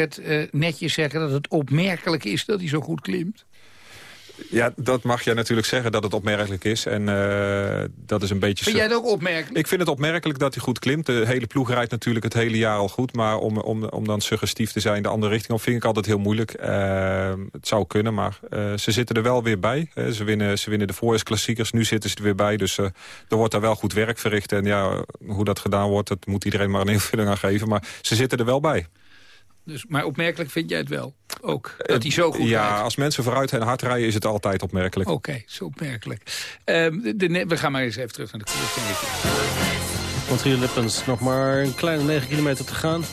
het uh, netjes zeggen dat het opmerkelijk is dat hij zo goed klimt? Ja, dat mag je natuurlijk zeggen dat het opmerkelijk is. En uh, dat is een beetje... Vind jij het ook opmerkelijk? Ik vind het opmerkelijk dat hij goed klimt. De hele ploeg rijdt natuurlijk het hele jaar al goed. Maar om, om, om dan suggestief te zijn de andere richting op vind ik altijd heel moeilijk. Uh, het zou kunnen, maar uh, ze zitten er wel weer bij. ze, winnen, ze winnen de voorjaarsklassiekers, nu zitten ze er weer bij. Dus er wordt daar wel goed werk verricht. En ja, hoe dat gedaan wordt, dat moet iedereen maar een invulling aan geven. Maar ze zitten er wel bij. Dus, maar opmerkelijk vind jij het wel? Ook, dat hij zo goed Ja, als mensen vooruit en hard rijden is het altijd opmerkelijk. Oké, okay, zo opmerkelijk. De, we gaan maar eens even terug naar de koers. Want hier Lippens nog maar een kleine 9 kilometer te gaan.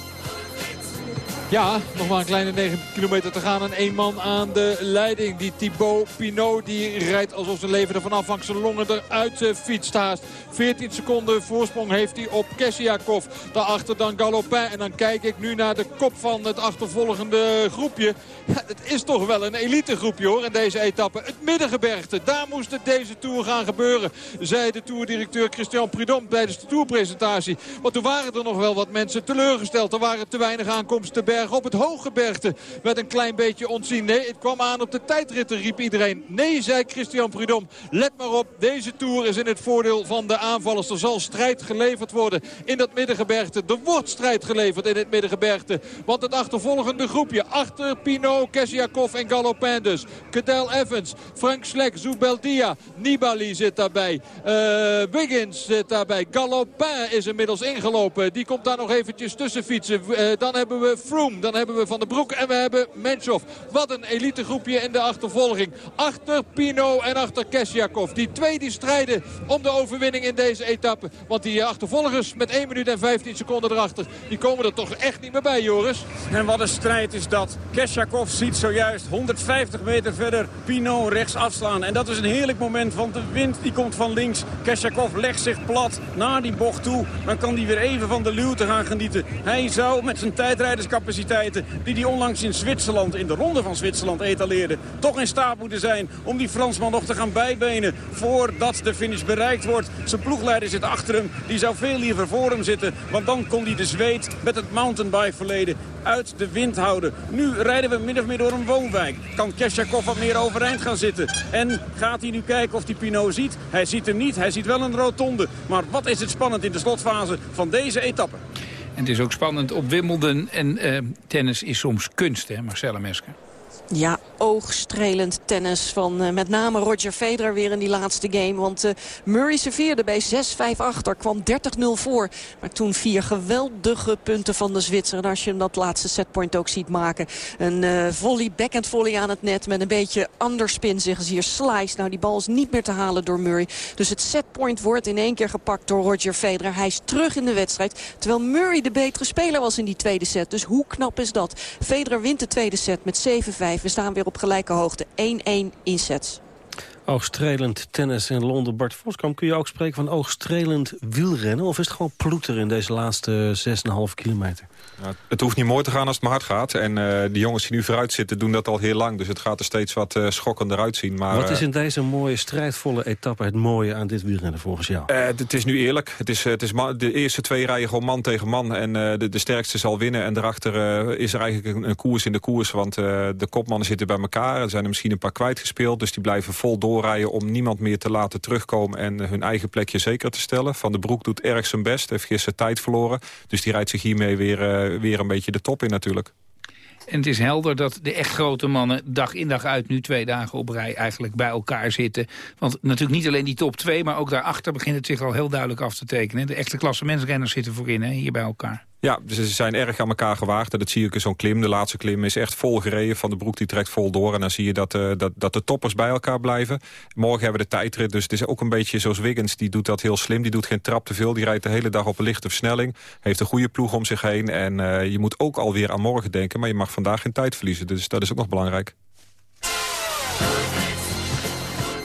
Ja, nog maar een kleine 9 kilometer te gaan. En één man aan de leiding. Die Thibaut Pinot die rijdt alsof zijn leven ervan afhangt. Zijn longen eruit uh, fietst haast. 14 seconden voorsprong heeft hij op Kessiakov. Daarachter dan Galopin. En dan kijk ik nu naar de kop van het achtervolgende groepje. Het is toch wel een elite groepje hoor in deze etappe. Het middengebergte, daar moest het deze Tour gaan gebeuren. Zei de Tourdirecteur Christian Prudhomme tijdens de Tourpresentatie. Want toen waren er nog wel wat mensen teleurgesteld. Er waren te weinig aankomsten te op het Hooggebergte werd een klein beetje ontzien. Nee, het kwam aan op de tijdritten, riep iedereen. Nee, zei Christian Prudhomme. Let maar op, deze Tour is in het voordeel van de aanvallers. Er zal strijd geleverd worden in dat middengebergte. Er wordt strijd geleverd in het middengebergte. Want het achtervolgende groepje achter Pino, Kessiakov en Galopin dus. Cadel Evans, Frank Slek, Zubeldia, Nibali zit daarbij. Uh, Wiggins zit daarbij. Galopin is inmiddels ingelopen. Die komt daar nog eventjes tussen fietsen. Uh, dan hebben we Froome. Dan hebben we Van der Broek en we hebben Menschov. Wat een elitegroepje in de achtervolging. Achter Pino en achter Kesjakov. Die twee die strijden om de overwinning in deze etappe. Want die achtervolgers met 1 minuut en 15 seconden erachter... die komen er toch echt niet meer bij, Joris. En wat een strijd is dat. Kesjakov ziet zojuist 150 meter verder Pino rechts afslaan. En dat is een heerlijk moment, want de wind die komt van links. Kesjakov legt zich plat naar die bocht toe. Dan kan hij weer even van de luwte gaan genieten. Hij zou met zijn tijdrijderscapaciteit die hij onlangs in Zwitserland, in de ronde van Zwitserland etaleerde, toch in staat moeten zijn om die Fransman nog te gaan bijbenen voordat de finish bereikt wordt. Zijn ploegleider zit achter hem, die zou veel liever voor hem zitten, want dan kon hij de zweet met het mountainbike verleden uit de wind houden. Nu rijden we min of meer door een woonwijk. Kan Kesjakov wat meer overeind gaan zitten? En gaat hij nu kijken of hij Pinot ziet? Hij ziet hem niet, hij ziet wel een rotonde. Maar wat is het spannend in de slotfase van deze etappe? Het is ook spannend op Wimbledon. En uh, tennis is soms kunst, hè, Marcella Mesker. Ja, oogstrelend tennis van uh, met name Roger Federer weer in die laatste game. Want uh, Murray serveerde bij 6-5 achter, kwam 30-0 voor. Maar toen vier geweldige punten van de Zwitser. En als je hem dat laatste setpoint ook ziet maken. Een uh, volley, backhand volley aan het net met een beetje underspin, zeggen ze hier. Slice, nou die bal is niet meer te halen door Murray. Dus het setpoint wordt in één keer gepakt door Roger Federer. Hij is terug in de wedstrijd. Terwijl Murray de betere speler was in die tweede set. Dus hoe knap is dat? Federer wint de tweede set met 7-5. We staan weer op gelijke hoogte. 1-1 in sets. Oogstrelend tennis in Londen. Bart Voskamp, kun je ook spreken van oogstrelend wielrennen? Of is het gewoon ploeter in deze laatste 6,5 kilometer? Nou, het hoeft niet mooi te gaan als het maar hard gaat. En uh, de jongens die nu vooruit zitten doen dat al heel lang. Dus het gaat er steeds wat uh, schokkender uitzien. Maar, wat is eh, in deze mooie, strijdvolle etappe het mooie aan dit wielrennen volgens jou? het is nu eerlijk. Het is, het is de eerste twee rijden gewoon man tegen man. En de, de, sterkste zal winnen. En daarachter is er eigenlijk een, een, koers in de koers. Want de kopmannen zitten bij elkaar. Er zijn er misschien een paar kwijtgespeeld. Dus die blijven vol doorrijden om niemand meer te laten terugkomen. En hun eigen plekje zeker te stellen. Van de Broek doet erg zijn best. Heeft gisteren tijd verloren. Dus die rijdt zich hiermee weer weer een beetje de top in natuurlijk. En het is helder dat de echt grote mannen dag in dag uit... nu twee dagen op rij eigenlijk bij elkaar zitten. Want natuurlijk niet alleen die top 2, maar ook daarachter begint het zich al heel duidelijk af te tekenen. De echte klassementsrenners zitten voorin, hè, hier bij elkaar. Ja, dus ze zijn erg aan elkaar gewaagd. Dat zie ik in zo'n klim. De laatste klim is echt vol gereden. Van de Broek die trekt vol door. En dan zie je dat, uh, dat, dat de toppers bij elkaar blijven. Morgen hebben we de tijdrit. Dus het is ook een beetje zoals Wiggins. Die doet dat heel slim. Die doet geen trap te veel. Die rijdt de hele dag op lichte versnelling. Heeft een goede ploeg om zich heen. En uh, je moet ook alweer aan morgen denken. Maar je mag vandaag geen tijd verliezen. Dus dat is ook nog belangrijk.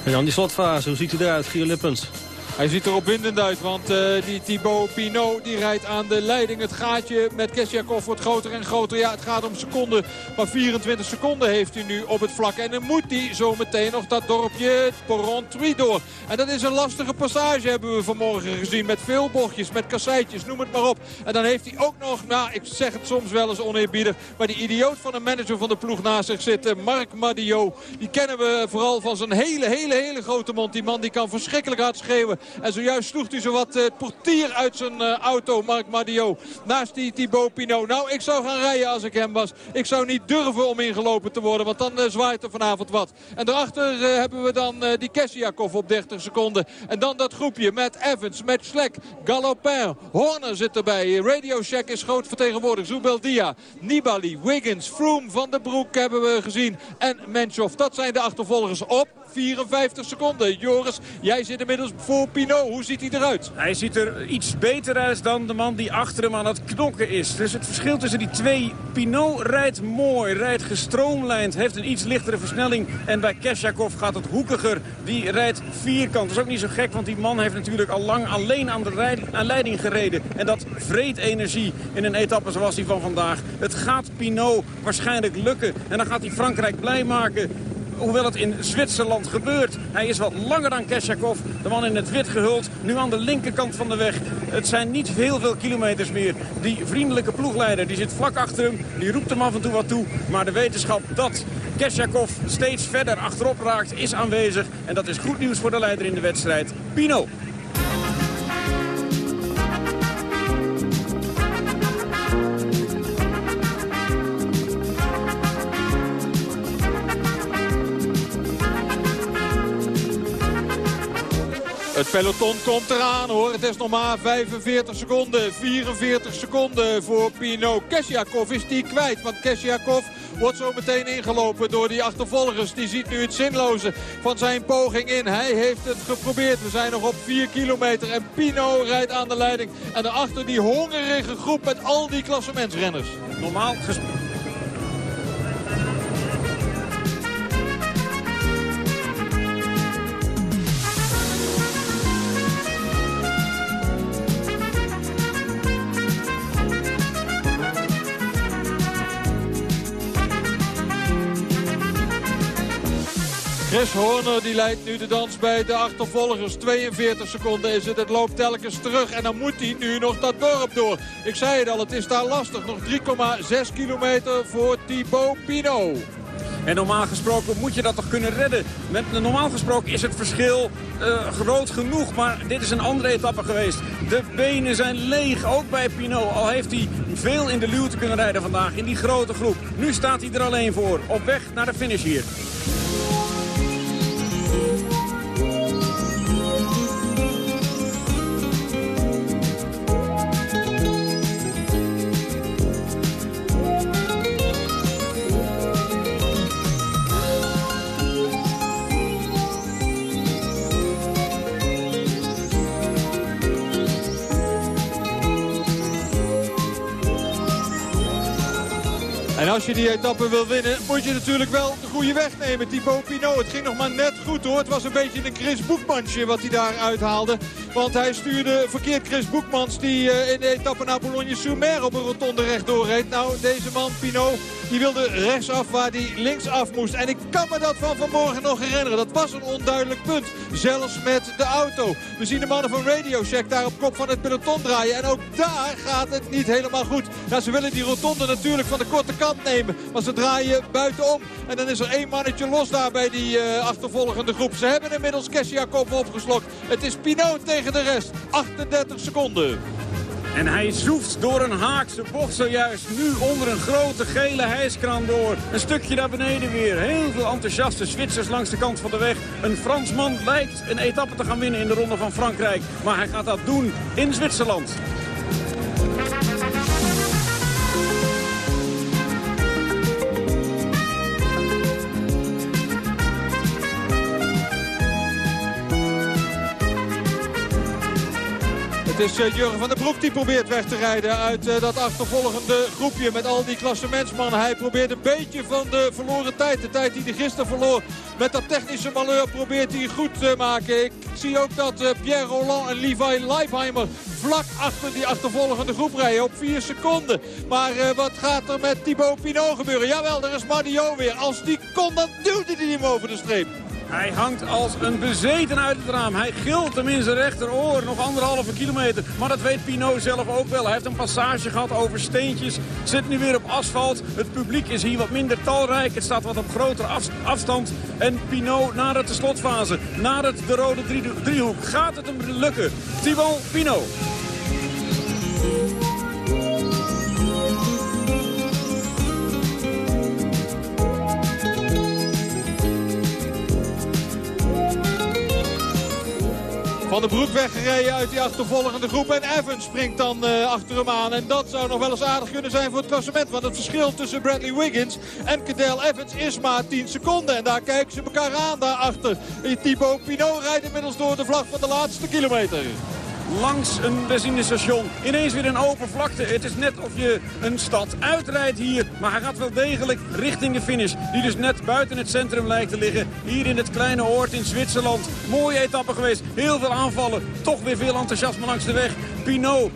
En dan die slotfase. Hoe ziet u eruit, Gio Lippens? Hij ziet er opwindend uit, want uh, die Thibaut Pinot die rijdt aan de leiding. Het gaatje met Kesjakov wordt groter en groter. Ja, het gaat om seconden, maar 24 seconden heeft hij nu op het vlak. En dan moet hij zo meteen nog dat dorpje Porrentruy door. En dat is een lastige passage, hebben we vanmorgen gezien. Met veel bochtjes, met kasseitjes, noem het maar op. En dan heeft hij ook nog, nou, ik zeg het soms wel eens oneerbiedig... maar die idioot van een manager van de ploeg naast zich zitten, Mark Madio. Die kennen we vooral van zijn hele, hele, hele grote mond. Die man die kan verschrikkelijk hard schreeuwen. En zojuist sloeg hij zowat het uh, portier uit zijn uh, auto, Mark Madio. Naast die Thibaut. Nou, ik zou gaan rijden als ik hem was. Ik zou niet durven om ingelopen te worden, want dan uh, zwaait er vanavond wat. En daarachter hebben we dan die Kessiakov op 30 seconden. En dan dat groepje met Evans, met Schlek, Galopin, Horner zit erbij. Radio Shack is groot vertegenwoordigd. Zubeldia, Nibali, Wiggins, Froome, Van der Broek hebben we gezien. En Menchoff. Dat zijn de achtervolgers op 54 seconden. Joris, jij zit inmiddels voor Pinot. Hoe ziet hij eruit? Hij ziet er iets beter uit dan de man die achter hem aan het knokken is. Dus het verschil tussen die twee... Pinot rijdt mooi, rijdt gestroomlijnd, heeft een iets lichtere versnelling. En bij Kesjakov gaat het hoekiger. Die rijdt vierkant. Dat is ook niet zo gek, want die man heeft natuurlijk al lang alleen aan de aan leiding gereden. En dat vreet energie in een etappe zoals die van vandaag. Het gaat Pinot waarschijnlijk lukken. En dan gaat hij Frankrijk blij maken hoewel het in Zwitserland gebeurt. Hij is wat langer dan Kesjakov, de man in het wit gehuld. Nu aan de linkerkant van de weg. Het zijn niet heel veel kilometers meer. Die vriendelijke ploegleider die zit vlak achter hem. Die roept hem af en toe wat toe. Maar de wetenschap dat Kesjakov steeds verder achterop raakt is aanwezig. En dat is goed nieuws voor de leider in de wedstrijd, Pino. Het peloton komt eraan hoor. Het is nog maar 45 seconden. 44 seconden voor Pino. Kesjakov is die kwijt. Want Kesjakov wordt zo meteen ingelopen door die achtervolgers. Die ziet nu het zinloze van zijn poging in. Hij heeft het geprobeerd. We zijn nog op 4 kilometer. En Pino rijdt aan de leiding. En daarachter die hongerige groep met al die klassementsrenners. Normaal gesproken Chris Horner die leidt nu de dans bij de achtervolgers. 42 seconden is het. Het loopt telkens terug. En dan moet hij nu nog dat dorp door. Ik zei het al, het is daar lastig. Nog 3,6 kilometer voor Thibaut Pinot. En normaal gesproken moet je dat toch kunnen redden. Met, normaal gesproken is het verschil uh, groot genoeg. Maar dit is een andere etappe geweest. De benen zijn leeg, ook bij Pinot. Al heeft hij veel in de luwte kunnen rijden vandaag in die grote groep. Nu staat hij er alleen voor. Op weg naar de finish hier. Als je die etappe wil winnen, moet je natuurlijk wel de goede weg nemen. Thibaut Pinot, het ging nog maar net goed hoor. Het was een beetje een Chris Boekmansje wat hij daar uithaalde. Want hij stuurde verkeerd Chris Boekmans die uh, in de etappe naar Boulogne-sur-Mer op een rotonde rechtdoor reed. Nou, deze man Pinot, die wilde rechtsaf waar hij linksaf moest. En ik kan me dat van vanmorgen nog herinneren. Dat was een onduidelijk punt. Zelfs met de auto. We zien de mannen van Radio Shack daar op kop van het peloton draaien. En ook daar gaat het niet helemaal goed. Nou, ze willen die rotonde natuurlijk van de korte kant nemen. Maar ze draaien buitenom. En dan is er één mannetje los daar bij die uh, achtervolgende groep. Ze hebben inmiddels Kesjakov opgeslokt. Het is Pinot tegen de rest. 38 seconden. En hij zoeft door een haakse bocht zojuist. Nu onder een grote gele hijskraan door. Een stukje naar beneden weer. Heel veel enthousiaste Zwitsers langs de kant van de weg. Een Fransman lijkt een etappe te gaan winnen in de Ronde van Frankrijk. Maar hij gaat dat doen in Zwitserland. Het is uh, Jurgen van der Broek die probeert weg te rijden uit uh, dat achtervolgende groepje met al die klassementsmannen. Hij probeert een beetje van de verloren tijd, de tijd die hij gisteren verloor, met dat technische malheur probeert hij goed te maken. Ik zie ook dat uh, Pierre Roland en Levi Leifheimer vlak achter die achtervolgende groep rijden op 4 seconden. Maar wat gaat er met Thibaut Pinot gebeuren? Jawel, er is Madio weer. Als die kon, dan duwde hij hem over de streep. Hij hangt als een bezeten uit het raam. Hij gilt zijn rechteroor. Nog anderhalve kilometer. Maar dat weet Pinot zelf ook wel. Hij heeft een passage gehad over steentjes. Zit nu weer op asfalt. Het publiek is hier wat minder talrijk. Het staat wat op grotere afstand. En Pinot naar de slotfase. Het de rode driehoek. Gaat het hem lukken? Thibaut Pinot. Van de Broek weggereden uit die achtervolgende groep. En Evans springt dan uh, achter hem aan. En dat zou nog wel eens aardig kunnen zijn voor het klassement. Want het verschil tussen Bradley Wiggins en Cadel Evans is maar 10 seconden. En daar kijken ze elkaar aan daarachter. Thibaut Pinot rijdt inmiddels door de vlag van de laatste kilometer langs een benzinestation. Ineens weer een open vlakte. Het is net of je een stad uitrijdt hier. Maar hij gaat wel degelijk richting de finish. Die dus net buiten het centrum lijkt te liggen. Hier in het kleine oord in Zwitserland. Mooie etappe geweest. Heel veel aanvallen. Toch weer veel enthousiasme langs de weg. Pinot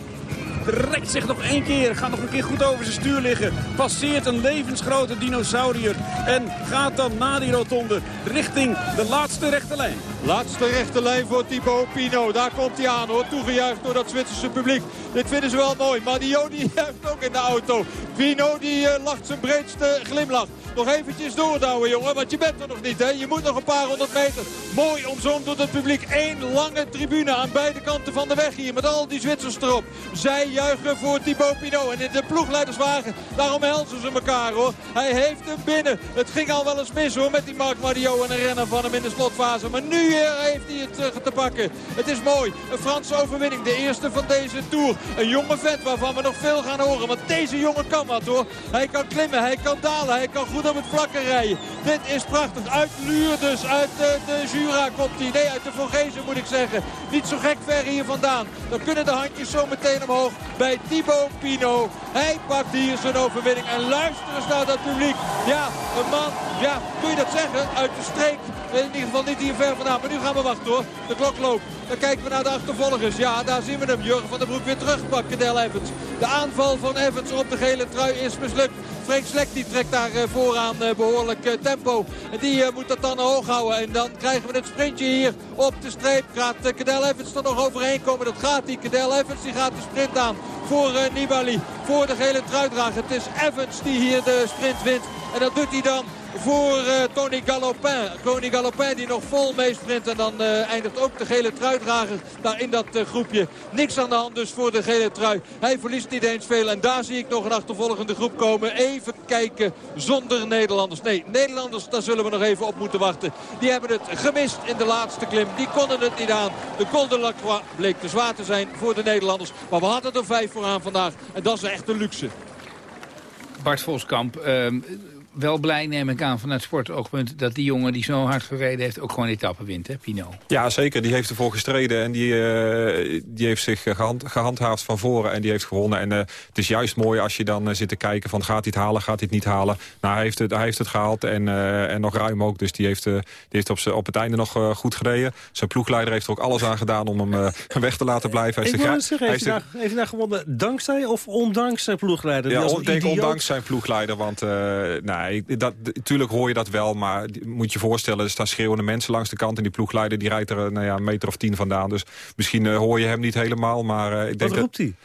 rekt zich nog één keer. Gaat nog een keer goed over zijn stuur liggen. Passeert een levensgrote dinosaurier. En gaat dan na die rotonde richting de laatste rechte lijn. Laatste rechte lijn voor Thibaut Pino. Daar komt hij aan hoor. Toegejuicht door dat Zwitserse publiek. Dit vinden ze wel mooi. Maar die juicht ook in de auto. Pino die uh, lacht zijn breedste glimlach. Nog eventjes doordouwen jongen, want je bent er nog niet hè. Je moet nog een paar honderd meter. Mooi omzoomd door het publiek. Eén lange tribune aan beide kanten van de weg hier. Met al die Zwitsers erop. Zij juichen voor Thibaut Pinot. En in de ploegleiderswagen, daarom helzen ze elkaar hoor. Hij heeft hem binnen. Het ging al wel eens mis hoor met die Mark Mario en een renner van hem in de slotfase. Maar nu heeft hij het uh, te pakken. Het is mooi. Een Franse overwinning. De eerste van deze Tour. Een jonge vent waarvan we nog veel gaan horen. Want deze jongen kan wat hoor. Hij kan klimmen, hij kan dalen, hij kan goed op het vlakke rijden. Dit is prachtig. Uit Luur dus, uit de, de Jura komt hij. Nee, uit de Vogezen moet ik zeggen. Niet zo gek ver hier vandaan. Dan kunnen de handjes zo meteen omhoog bij Thibaut Pino. Hij pakt hier zijn overwinning. En luister eens naar dat publiek. Ja, een man, ja, kun je dat zeggen? Uit de streek. In ieder geval niet hier ver vandaan. Maar nu gaan we wachten hoor. De klok loopt. Dan kijken we naar de achtervolgers. Ja, daar zien we hem. Jurgen van der Broek weer terugpakt. Cadel Evans. De aanval van Evans op de gele trui is mislukt. Frank Slek die trekt daar eh, vooraan eh, behoorlijk eh, tempo. En die moet dat dan hoog houden. En dan krijgen we het sprintje hier op de streep. Gaat Cadel Evans er nog overheen komen? Dat gaat die. Cadel Evans die gaat de sprint aan voor Nibali. Voor de gele truidrager. Het is Evans die hier de sprint wint. En dat doet hij dan voor uh, Tony Galopin. Tony Galopin die nog vol meesprint. En dan uh, eindigt ook de gele truidrager daar in dat uh, groepje. Niks aan de hand dus voor de gele trui. Hij verliest niet eens veel. En daar zie ik nog een achtervolgende groep komen. Even kijken zonder Nederlanders. Nee, Nederlanders, daar zullen we nog even op moeten wachten. Die hebben het gemist in de laatste klim. Die konden het niet aan. De Col de bleek te zwaar te zijn voor de Nederlanders. Maar we hadden er vijf vooraan vandaag. En dat is echt een luxe. Bart Voskamp, uh, wel blij, neem ik aan, vanuit sportoogpunt... dat die jongen die zo hard gereden heeft ook gewoon etappen wint, hè, Pino? Ja, zeker. Die heeft ervoor gestreden en die, uh, die heeft zich gehand, gehandhaafd van voren en die heeft gewonnen. En uh, het is juist mooi als je dan uh, zit te kijken van gaat hij het halen, gaat hij het niet halen. Nou, hij heeft het, hij heeft het gehaald en, en nog ruim ook. Dus die heeft, die heeft op, op het einde nog goed gereden. Zijn ploegleider heeft er ook alles aan gedaan om hem weg te laten blijven. Hij ik wil zeggen, heeft hij heeft daar gewonnen dankzij of ondanks zijn ploegleider? Ja, ik denk ondanks zijn ploegleider, want... nou, dat, natuurlijk hoor je dat wel, maar moet je voorstellen... er staan schreeuwende mensen langs de kant... en die ploegleider die rijdt er nou ja, een meter of tien vandaan. Dus misschien uh, hoor je hem niet helemaal, maar uh, ik denk Wat roept hij?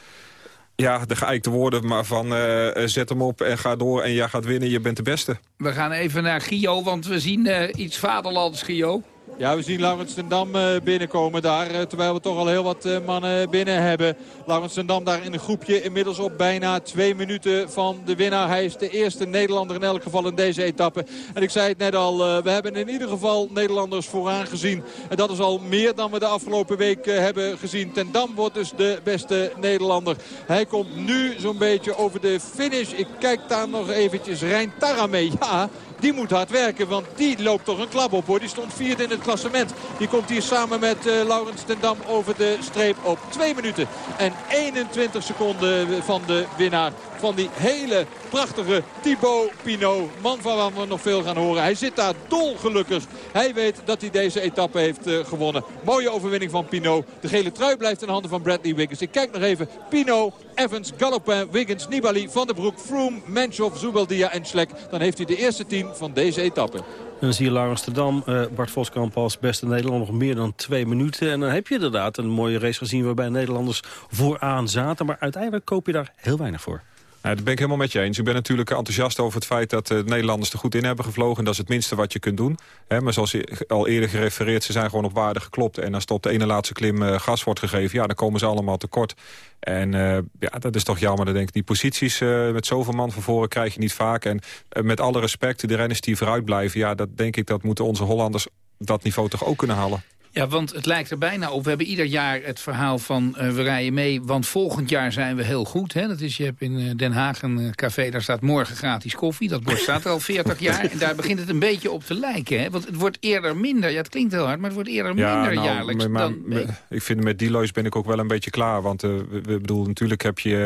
Ja, de geëikte woorden maar van uh, zet hem op en ga door en jij gaat winnen, je bent de beste. We gaan even naar Gio, want we zien uh, iets vaderlands, Gio. Ja, we zien Laurens Dam eh, binnenkomen daar. Eh, terwijl we toch al heel wat eh, mannen binnen hebben. Laurens Dam daar in een groepje. Inmiddels op bijna twee minuten van de winnaar. Hij is de eerste Nederlander in elk geval in deze etappe. En ik zei het net al. We hebben in ieder geval Nederlanders vooraan gezien. En dat is al meer dan we de afgelopen week hebben gezien. Ten Dam wordt dus de beste Nederlander. Hij komt nu zo'n beetje over de finish. Ik kijk daar nog eventjes. Rijn Tarame. Ja, die moet hard werken. Want die loopt toch een klap op hoor. Die stond vierde in het klassement. Die komt hier samen met uh, Laurens ten Dam over de streep op 2 minuten. En 21 seconden van de winnaar van die hele prachtige Thibaut Pinot. Man van waar we nog veel gaan horen. Hij zit daar dolgelukkig. Hij weet dat hij deze etappe heeft uh, gewonnen. Mooie overwinning van Pinot. De gele trui blijft in handen van Bradley Wiggins. Ik kijk nog even. Pinot, Evans, Galopin, Wiggins, Nibali, Van der Broek, Froome, Menchov, Zubeldia en Schlek. Dan heeft hij de eerste tien van deze etappe. Dan zie je Laurens Amsterdam, uh, Bart Voskamp als beste Nederlander nog meer dan twee minuten. En dan heb je inderdaad een mooie race gezien waarbij Nederlanders vooraan zaten. Maar uiteindelijk koop je daar heel weinig voor. Ja, dat ben ik helemaal met je eens. Ik ben natuurlijk enthousiast over het feit dat de Nederlanders er goed in hebben gevlogen. En dat is het minste wat je kunt doen. maar zoals al eerder gerefereerd, ze zijn gewoon op waarde geklopt. En als het op de ene laatste klim uh, gas wordt gegeven, ja, dan komen ze allemaal tekort. En uh, ja, dat is toch jammer. Dan denk ik, die posities uh, met zoveel man van voren krijg je niet vaak. En met alle respect, de renners die vooruit blijven, ja, dat denk ik dat moeten onze Hollanders dat niveau toch ook kunnen halen. Ja, want het lijkt er bijna op. We hebben ieder jaar het verhaal van uh, we rijden mee, want volgend jaar zijn we heel goed. Hè? Dat is, je hebt in uh, Den Haag een uh, café, daar staat morgen gratis koffie. Dat bord staat er al 40 jaar. En daar begint het een beetje op te lijken. Hè? Want het wordt eerder minder. Ja, het klinkt heel hard, maar het wordt eerder ja, minder nou, jaarlijks. Maar, dan, nee. Ik vind met Delois ben ik ook wel een beetje klaar. Want we, we bedoel, natuurlijk heb je,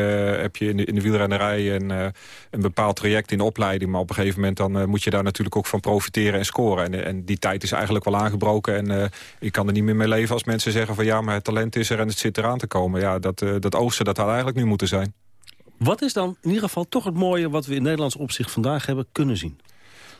heb je in, de, in de wielrennerij een, een bepaald traject in de opleiding. Maar op een gegeven moment dan moet je daar natuurlijk ook van profiteren en scoren. En, en die tijd is eigenlijk wel aangebroken. En ik kan er niet meer mee leven als mensen zeggen van ja, maar het talent is er en het zit eraan te komen. Ja, dat, uh, dat oogsten, dat had eigenlijk nu moeten zijn. Wat is dan in ieder geval toch het mooie wat we in Nederlands opzicht vandaag hebben kunnen zien?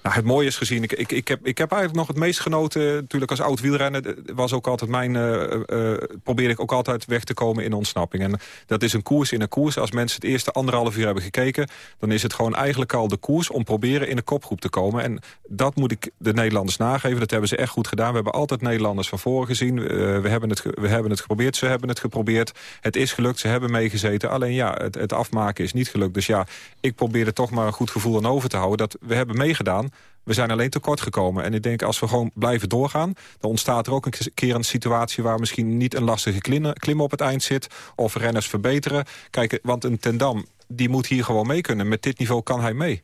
Nou, het mooie is gezien, ik, ik, ik, heb, ik heb eigenlijk nog het meest genoten... natuurlijk als oud wielrenner, was ook altijd mijn... Uh, uh, probeerde ik ook altijd weg te komen in ontsnapping. En dat is een koers in een koers. Als mensen het eerste anderhalf uur hebben gekeken... dan is het gewoon eigenlijk al de koers om proberen in de kopgroep te komen. En dat moet ik de Nederlanders nageven. Dat hebben ze echt goed gedaan. We hebben altijd Nederlanders van voren gezien. We, hebben het, we hebben het geprobeerd, ze hebben het geprobeerd. Het is gelukt, ze hebben meegezeten. Alleen ja, het, het afmaken is niet gelukt. Dus ja, ik probeerde toch maar een goed gevoel aan over te houden... dat we hebben meegedaan we zijn alleen tekort gekomen. En ik denk, als we gewoon blijven doorgaan... dan ontstaat er ook een keer een situatie... waar misschien niet een lastige klim, op het eind zit... of renners verbeteren. Kijk, want een Tendam, die moet hier gewoon mee kunnen. Met dit niveau kan hij mee.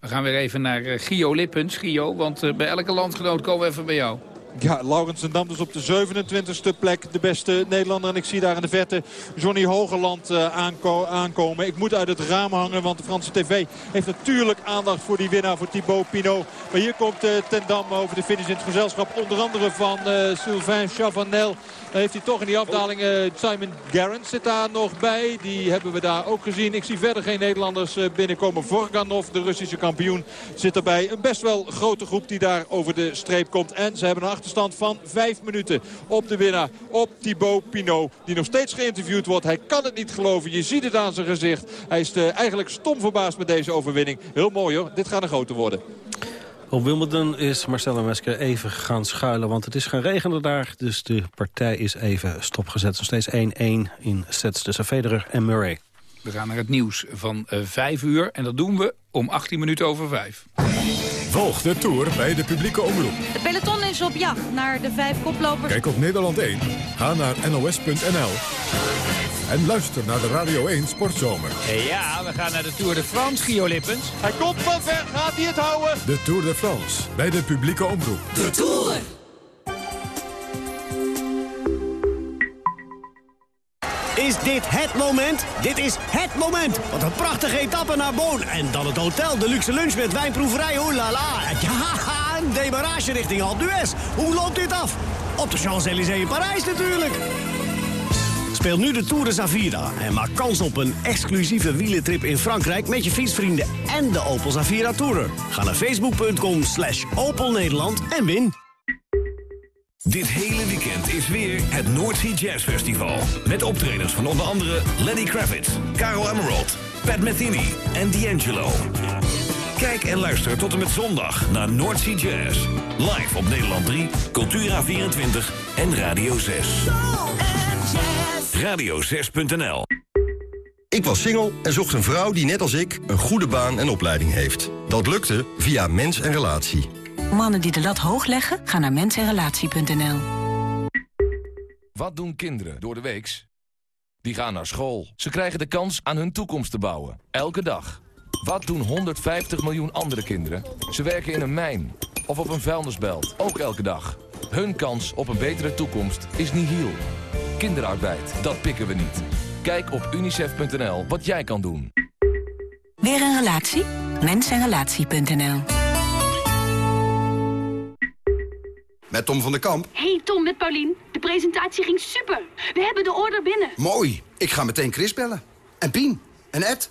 We gaan weer even naar uh, Gio Lippens. Gio, want uh, bij elke landgenoot komen we even bij jou. Ja, Laurens Dam dus op de 27e plek. De beste Nederlander. En ik zie daar in de verte Johnny Hogeland aanko aankomen. Ik moet uit het raam hangen, want de Franse tv heeft natuurlijk aandacht voor die winnaar, voor Thibaut Pinot. Maar hier komt uh, Ten Dam over de finish in het gezelschap. Onder andere van uh, Sylvain Chavanel. Dan heeft hij toch in die afdaling Simon Garrett zit daar nog bij. Die hebben we daar ook gezien. Ik zie verder geen Nederlanders binnenkomen. Vorganov, de Russische kampioen, zit erbij. Een best wel grote groep die daar over de streep komt. En ze hebben een achterstand van 5 minuten op de winnaar. Op Thibaut Pinot. Die nog steeds geïnterviewd wordt. Hij kan het niet geloven. Je ziet het aan zijn gezicht. Hij is uh, eigenlijk stom verbaasd met deze overwinning. Heel mooi hoor. Dit gaat een grote worden. Op Wimbledon is Marcelo Mesker even gaan schuilen, want het is gaan regenen daar. Dus de partij is even stopgezet. Nog steeds 1-1 in sets tussen Federer en Murray. We gaan naar het nieuws van uh, eh, 5 uur en dat doen we om 18 minuten over 5. Volg de Tour bij de publieke omroep. De peloton is op jacht naar de vijf koplopers. Kijk op Nederland 1. Ga naar nos.nl. En luister naar de Radio 1 Sportzomer. Ja, we gaan naar de Tour de France, Gio Lippens. Hij komt van ver, gaat hij het houden? De Tour de France, bij de publieke omroep. De Tour! Is dit het moment? Dit is het moment. Wat een prachtige etappe naar Boon. En dan het hotel, de luxe lunch met wijnproeverij. Oh la la. Ja, een demarage richting Alpe d'Huez. Hoe loopt dit af? Op de Champs-Élysées in Parijs natuurlijk. Speel nu de Tour de Zavira en maak kans op een exclusieve wielentrip in Frankrijk... met je fietsvrienden en de Opel Zavira Tourer. Ga naar facebook.com slash Opel Nederland en win. Dit hele weekend is weer het Noordsea Jazz Festival. Met optredens van onder andere Lenny Kravitz, Caro Emerald, Pat Metheny en D'Angelo. Kijk en luister tot en met zondag naar Noordsea Jazz. Live op Nederland 3, Cultura24 en Radio 6. Radio6.nl Ik was single en zocht een vrouw die net als ik een goede baan en opleiding heeft. Dat lukte via Mens en Relatie. Mannen die de lat hoog leggen, gaan naar mensenrelatie.nl. Wat doen kinderen door de weeks? Die gaan naar school. Ze krijgen de kans aan hun toekomst te bouwen. Elke dag. Wat doen 150 miljoen andere kinderen? Ze werken in een mijn of op een vuilnisbelt. Ook elke dag. Hun kans op een betere toekomst is nihil. Kinderarbeid, dat pikken we niet. Kijk op unicef.nl wat jij kan doen. Weer een relatie? Mensenrelatie.nl Met Tom van der Kamp. Hey Tom, met Paulien. De presentatie ging super. We hebben de order binnen. Mooi. Ik ga meteen Chris bellen. En Pien. En Ed.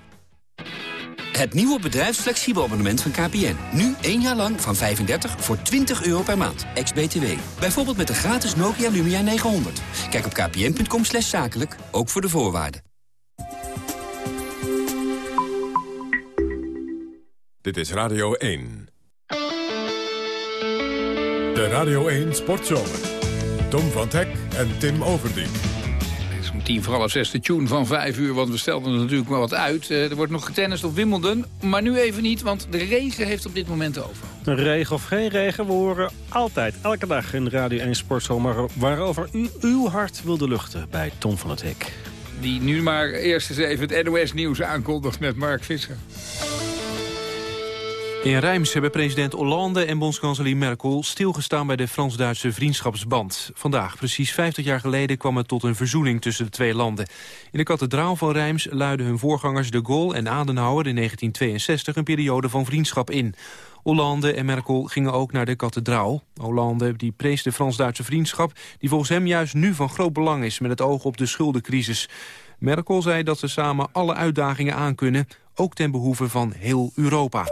Het nieuwe bedrijfsflexibel abonnement van KPN. Nu één jaar lang van 35 voor 20 euro per maand. Ex-BTW. Bijvoorbeeld met de gratis Nokia Lumia 900. Kijk op kpn.com slash zakelijk, ook voor de voorwaarden. Dit is Radio 1. De Radio 1 Sportzomer. Tom van Hek en Tim Overdien. Het om tien voor half zes de tune van vijf uur, want we stelden er natuurlijk wel wat uit. Eh, er wordt nog getennist op Wimbledon, maar nu even niet, want de regen heeft op dit moment over. Regen of geen regen, we horen altijd, elke dag in Radio 1 Sportzomer... waarover u uw hart wilde luchten bij Tom van het Hek. Die nu maar eerst eens even het NOS-nieuws aankondigt met Mark Visser. In Rijms hebben president Hollande en bondskanselier Merkel stilgestaan bij de Frans-Duitse vriendschapsband. Vandaag, precies 50 jaar geleden, kwam het tot een verzoening tussen de twee landen. In de kathedraal van Rijms luidden hun voorgangers de Gaulle en Adenauer in 1962 een periode van vriendschap in. Hollande en Merkel gingen ook naar de kathedraal. Hollande die prees de Frans-Duitse vriendschap... die volgens hem juist nu van groot belang is met het oog op de schuldencrisis. Merkel zei dat ze samen alle uitdagingen aankunnen... ook ten behoeve van heel Europa.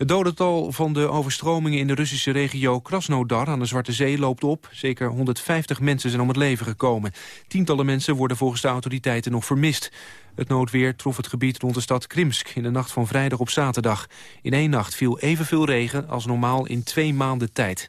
Het dodental van de overstromingen in de Russische regio Krasnodar aan de Zwarte Zee loopt op. Zeker 150 mensen zijn om het leven gekomen. Tientallen mensen worden volgens de autoriteiten nog vermist. Het noodweer trof het gebied rond de stad Krimsk in de nacht van vrijdag op zaterdag. In één nacht viel evenveel regen als normaal in twee maanden tijd.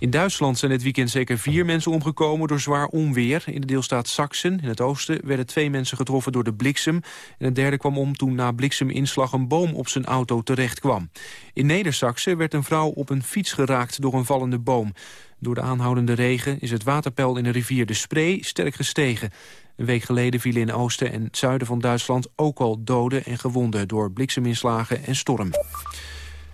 In Duitsland zijn dit weekend zeker vier mensen omgekomen door zwaar onweer. In de deelstaat Sachsen, in het oosten, werden twee mensen getroffen door de bliksem. En een derde kwam om toen na blikseminslag een boom op zijn auto terecht kwam. In Neder-Saxen werd een vrouw op een fiets geraakt door een vallende boom. Door de aanhoudende regen is het waterpeil in de rivier de Spree sterk gestegen. Een week geleden vielen in oosten en zuiden van Duitsland ook al doden en gewonden door blikseminslagen en storm.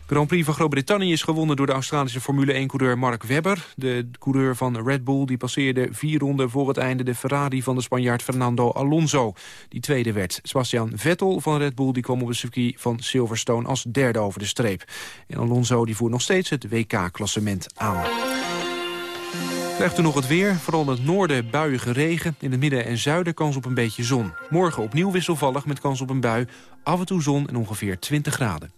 Grand Prix van Groot-Brittannië is gewonnen door de Australische Formule 1-coureur Mark Webber. De coureur van Red Bull die passeerde vier ronden voor het einde de Ferrari van de Spanjaard Fernando Alonso. Die tweede werd. Sebastian Vettel van Red Bull die kwam op het circuit van Silverstone als derde over de streep. En Alonso die voert nog steeds het WK-klassement aan. Krijgt u nog het weer, vooral in het noorden buiige regen. In het midden en zuiden kans op een beetje zon. Morgen opnieuw wisselvallig met kans op een bui. Af en toe zon en ongeveer 20 graden.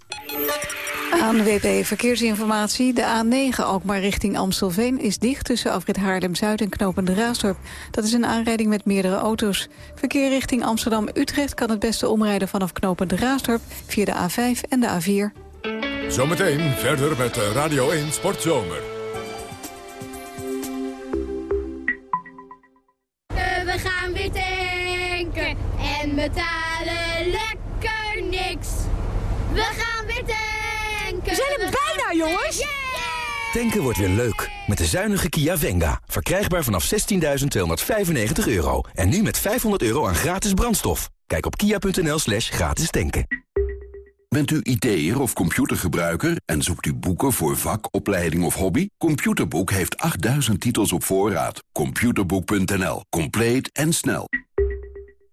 Aan de WP Verkeersinformatie. De A9 Alkmaar richting Amstelveen is dicht tussen afrit Haarlem-Zuid en Knopende Raasdorp. Dat is een aanrijding met meerdere auto's. Verkeer richting Amsterdam-Utrecht kan het beste omrijden vanaf Knopende Raasdorp via de A5 en de A4. Zometeen verder met Radio 1 Sportzomer. We gaan weer tanken en betalen lekker niks. We gaan. We zijn er bijna, jongens. Tanken wordt weer leuk. Met de zuinige Kia Venga. Verkrijgbaar vanaf 16.295 euro. En nu met 500 euro aan gratis brandstof. Kijk op kia.nl slash gratis tanken. Bent u IT'er of computergebruiker en zoekt u boeken voor vak, opleiding of hobby? Computerboek heeft 8000 titels op voorraad. Computerboek.nl. Compleet en snel.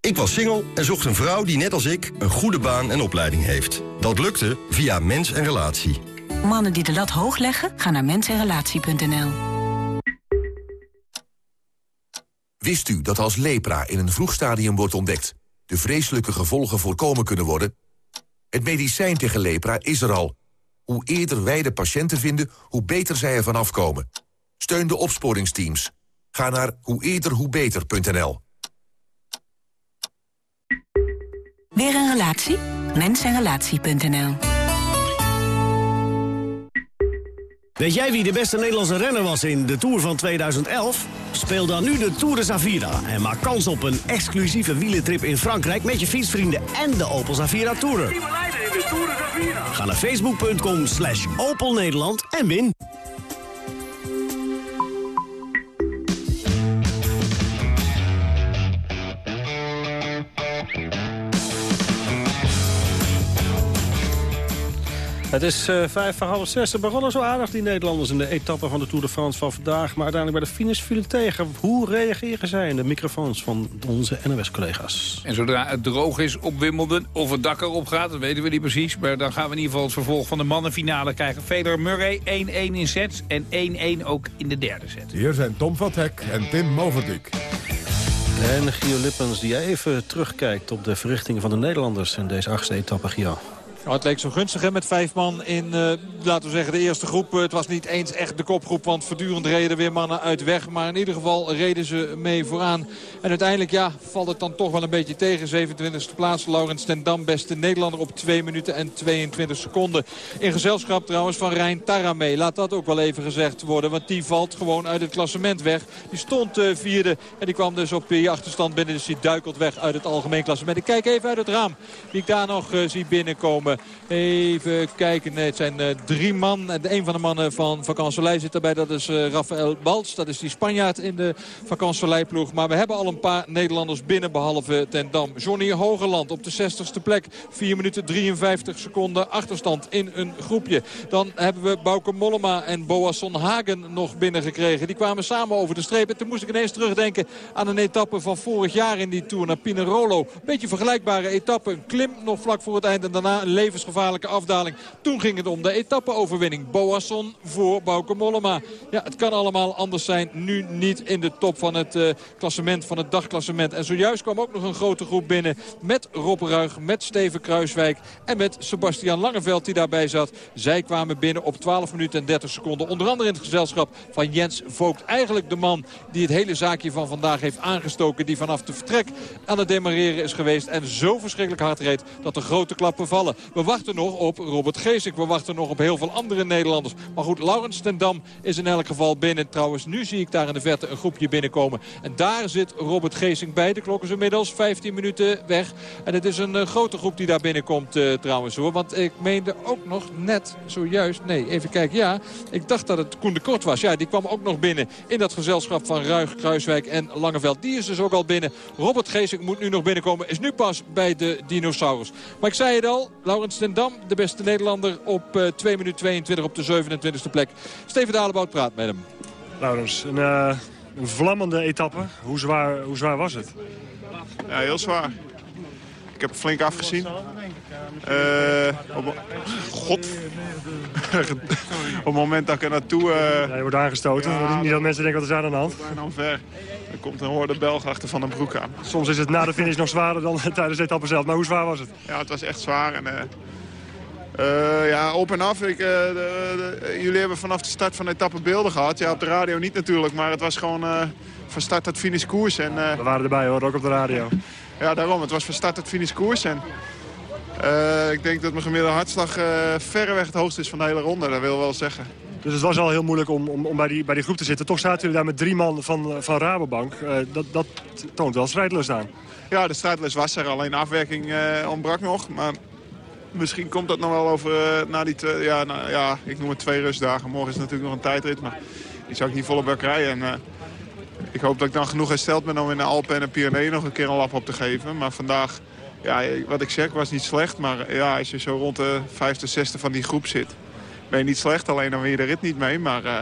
Ik was single en zocht een vrouw die net als ik een goede baan en opleiding heeft. Dat lukte via Mens en Relatie. Mannen die de lat hoog leggen, gaan naar mensenrelatie.nl. Wist u dat als lepra in een vroeg stadium wordt ontdekt... de vreselijke gevolgen voorkomen kunnen worden? Het medicijn tegen lepra is er al. Hoe eerder wij de patiënten vinden, hoe beter zij ervan afkomen. Steun de opsporingsteams. Ga naar hoe eerder hoe beter.nl. Weer een relatie? Mensenrelatie.nl Weet jij wie de beste Nederlandse renner was in de Tour van 2011? Speel dan nu de Tour de Zavira en maak kans op een exclusieve wielentrip in Frankrijk... met je fietsvrienden en de Opel Zavira Tourer. Ga naar facebook.com slash Opel Nederland en win. Het is uh, vijf voor half zes. Ze begonnen zo aardig, die Nederlanders, in de etappe van de Tour de France van vandaag. Maar uiteindelijk bij de finish vielen tegen. Hoe reageren zij in de microfoons van onze NOS-collega's? En zodra het droog is op Wimbledon, of het dak erop gaat, dat weten we niet precies. Maar dan gaan we in ieder geval het vervolg van de mannenfinale krijgen. Federer Murray 1-1 in sets en 1-1 ook in de derde set. Hier zijn Tom van Hek en Tim Moverdijk. En Gio Lippens die even terugkijkt op de verrichtingen van de Nederlanders in deze achtste etappe, Gio. Nou, het leek zo gunstig hè, met vijf man in, uh, laten we zeggen, de eerste groep. het was niet eens echt de kopgroep, want voortdurend reden weer mannen uit weg. Maar in ieder geval reden ze mee vooraan. En uiteindelijk, ja, valt het dan toch wel een beetje tegen. 27e plaats, Laurens ten Dam, beste Nederlander op 2 minuten en 22 seconden. In gezelschap trouwens van Rijn Taramee. Laat dat ook wel even gezegd worden, want die valt gewoon uit het klassement weg. Die stond uh, vierde en die kwam dus op je achterstand binnen. Dus die duikelt weg uit het algemeen klassement. Ik kijk even uit het raam wie ik daar nog zie binnenkomen. Even kijken. Het zijn uh, drie man. Een van de mannen van Vakansolei zit erbij. Dat is uh, Rafael Balts. Dat is die Spanjaard in de Vakansolei-ploeg. Maar we hebben al een paar Nederlanders binnen. Behalve Ten Dam. Johnny Hogeland op de 60ste plek. 4 minuten 53 seconden achterstand in een groepje. Dan hebben we Bouke Mollema en Boasson Hagen nog binnengekregen. Die kwamen samen over de streep. En toen moest ik ineens terugdenken aan een etappe van vorig jaar in die Tour naar Pinerolo. Beetje vergelijkbare etappe. Een klim nog vlak voor het eind en daarna een levensgevaarlijke afdaling. Toen ging het om de etappeoverwinning. Boasson voor Bauke Mollema. Ja, het kan allemaal anders zijn. Nu niet in de top van het uh, klassement, van het dagklassement. En zojuist kwam ook nog een grote groep binnen. Met Rob met Steven Kruiswijk en met Sebastian Langeveld die daarbij zat. Zij kwamen binnen op 12 minuten en 30 seconden. Onder andere in het gezelschap van Jens Voogd. Eigenlijk de man die het hele zaakje van vandaag heeft aangestoken. Die vanaf de vertrek aan het demareren is geweest. En zo verschrikkelijk hard reed dat de grote klappen vallen. We wachten nog op Robert Geesik. We wachten nog op heel veel andere Nederlanders. Maar goed, Laurens ten Dam is in elk geval binnen. Trouwens, nu zie ik daar in de verte een groepje binnenkomen. En daar zit Robert Geesink bij. De klok is inmiddels 15 minuten weg. En het is een uh, grote groep die daar binnenkomt uh, trouwens hoor. Want ik meende ook nog net zojuist... Nee, even kijken. Ja, ik dacht dat het Koen de Kort was. Ja, die kwam ook nog binnen in dat gezelschap van Ruig, Kruiswijk en Langeveld. Die is dus ook al binnen. Robert Geesink moet nu nog binnenkomen. Is nu pas bij de dinosaurus. Maar ik zei het al, Laurens ten Dam, de beste Nederlander op uh, 2 minuten 22 op de 27e plek. Steven Dalebout praat met hem. Laurens, een, uh, een vlammende etappe. Hoe zwaar, hoe zwaar was het? Ja, heel zwaar. Ik heb flink afgezien. Uh, op, God. op het moment dat ik er naartoe... Uh, ja, je wordt aangestoten. Ja, niet dat mensen denken wat er aan de hand. dan ver. Er komt een hoorde Belg achter van een broek aan. Soms is het na de finish nog zwaarder dan tijdens de etappe zelf. Maar hoe zwaar was het? Ja, het was echt zwaar. En, uh, ja, op en af. Ik, uh, de, de, jullie hebben vanaf de start van de etappe beelden gehad. Ja, op de radio niet natuurlijk, maar het was gewoon uh, van start tot finish koers. En, We waren erbij hoor, ook op de radio. ja, daarom. Het was van start tot finish koers. En, ik denk dat mijn gemiddelde hartslag verreweg het hoogste is van de hele ronde. Dat wil wel zeggen. Dus het was al heel moeilijk om, om, om bij, die, bij die groep te zitten. Toch zaten jullie daar met drie man van, van Rabobank. dat, dat toont wel strijdlust aan. Ja, de strijdlust was er. Alleen de afwerking ontbrak nog. Maar misschien komt dat nog wel over uh, na die twee, ja, ja, ik noem het twee rustdagen. Morgen is natuurlijk nog een tijdrit, maar die zou ik niet volop rijden. En, uh, ik hoop dat ik dan genoeg hersteld ben om in de Alpen en de Pyreneeën nog een keer een lap op te geven. Maar vandaag, ja, wat ik zeg, was niet slecht. Maar ja, als je zo rond de vijfde, zesde van die groep zit, ben je niet slecht. Alleen dan win je de rit niet mee. Maar uh,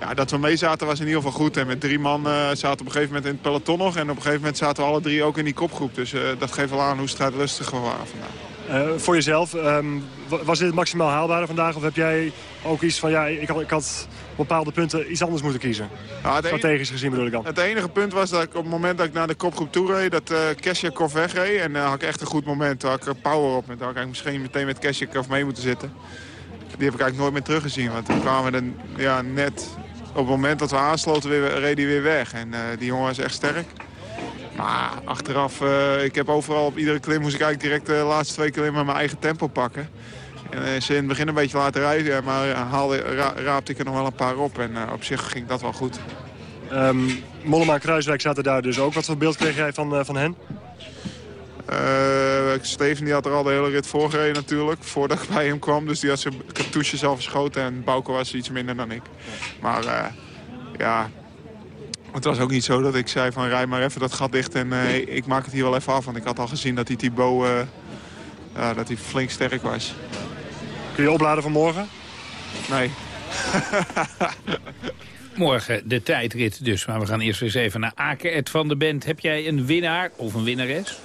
ja, dat we mee zaten was in ieder geval goed. En met drie man zaten op een gegeven moment in het peloton nog. En op een gegeven moment zaten we alle drie ook in die kopgroep. Dus dat geeft wel aan hoe strijdlustig we waren vandaag. Uh, voor jezelf, um, was dit het maximaal haalbare vandaag? Of heb jij ook iets van, ja, ik had, ik had bepaalde punten iets anders moeten kiezen? Ja, Strategisch gezien bedoel ik dan. Het enige punt was dat ik op het moment dat ik naar de kopgroep toe reed... dat uh, Kesjakov wegreed. En dan uh, had ik echt een goed moment. Toen had ik power op. En dan had ik misschien meteen met Kesjakov mee moeten zitten. Die heb ik eigenlijk nooit meer teruggezien. Want toen kwamen we er ja, net op het moment dat we aansloten, weer, reed hij weer weg. En uh, die jongen is echt sterk. Maar achteraf, uh, ik heb overal op iedere klim moest ik eigenlijk direct de laatste twee klimmen mijn eigen tempo pakken. En ze in het begin een beetje laten rijden, maar haalde, ra raapte ik er nog wel een paar op. En op zich ging dat wel goed. Um, Mollema en Kruiswijk zaten daar dus ook. Wat voor beeld kreeg jij van, van hen? Uh, Steven die had er al de hele rit voorgereden natuurlijk, voordat ik bij hem kwam. Dus die had zijn cartouche zelf geschoten en Bouke was iets minder dan ik. Maar uh, ja, het was ook niet zo dat ik zei van rij maar even dat gat dicht en uh, ik maak het hier wel even af. Want ik had al gezien dat die Thibaut dat hij flink sterk was. Kun je opladen voor morgen? Nee. Morgen de tijdrit dus, maar we gaan eerst eens even naar Aken. Ed van de Bent, heb jij een winnaar of een winnares?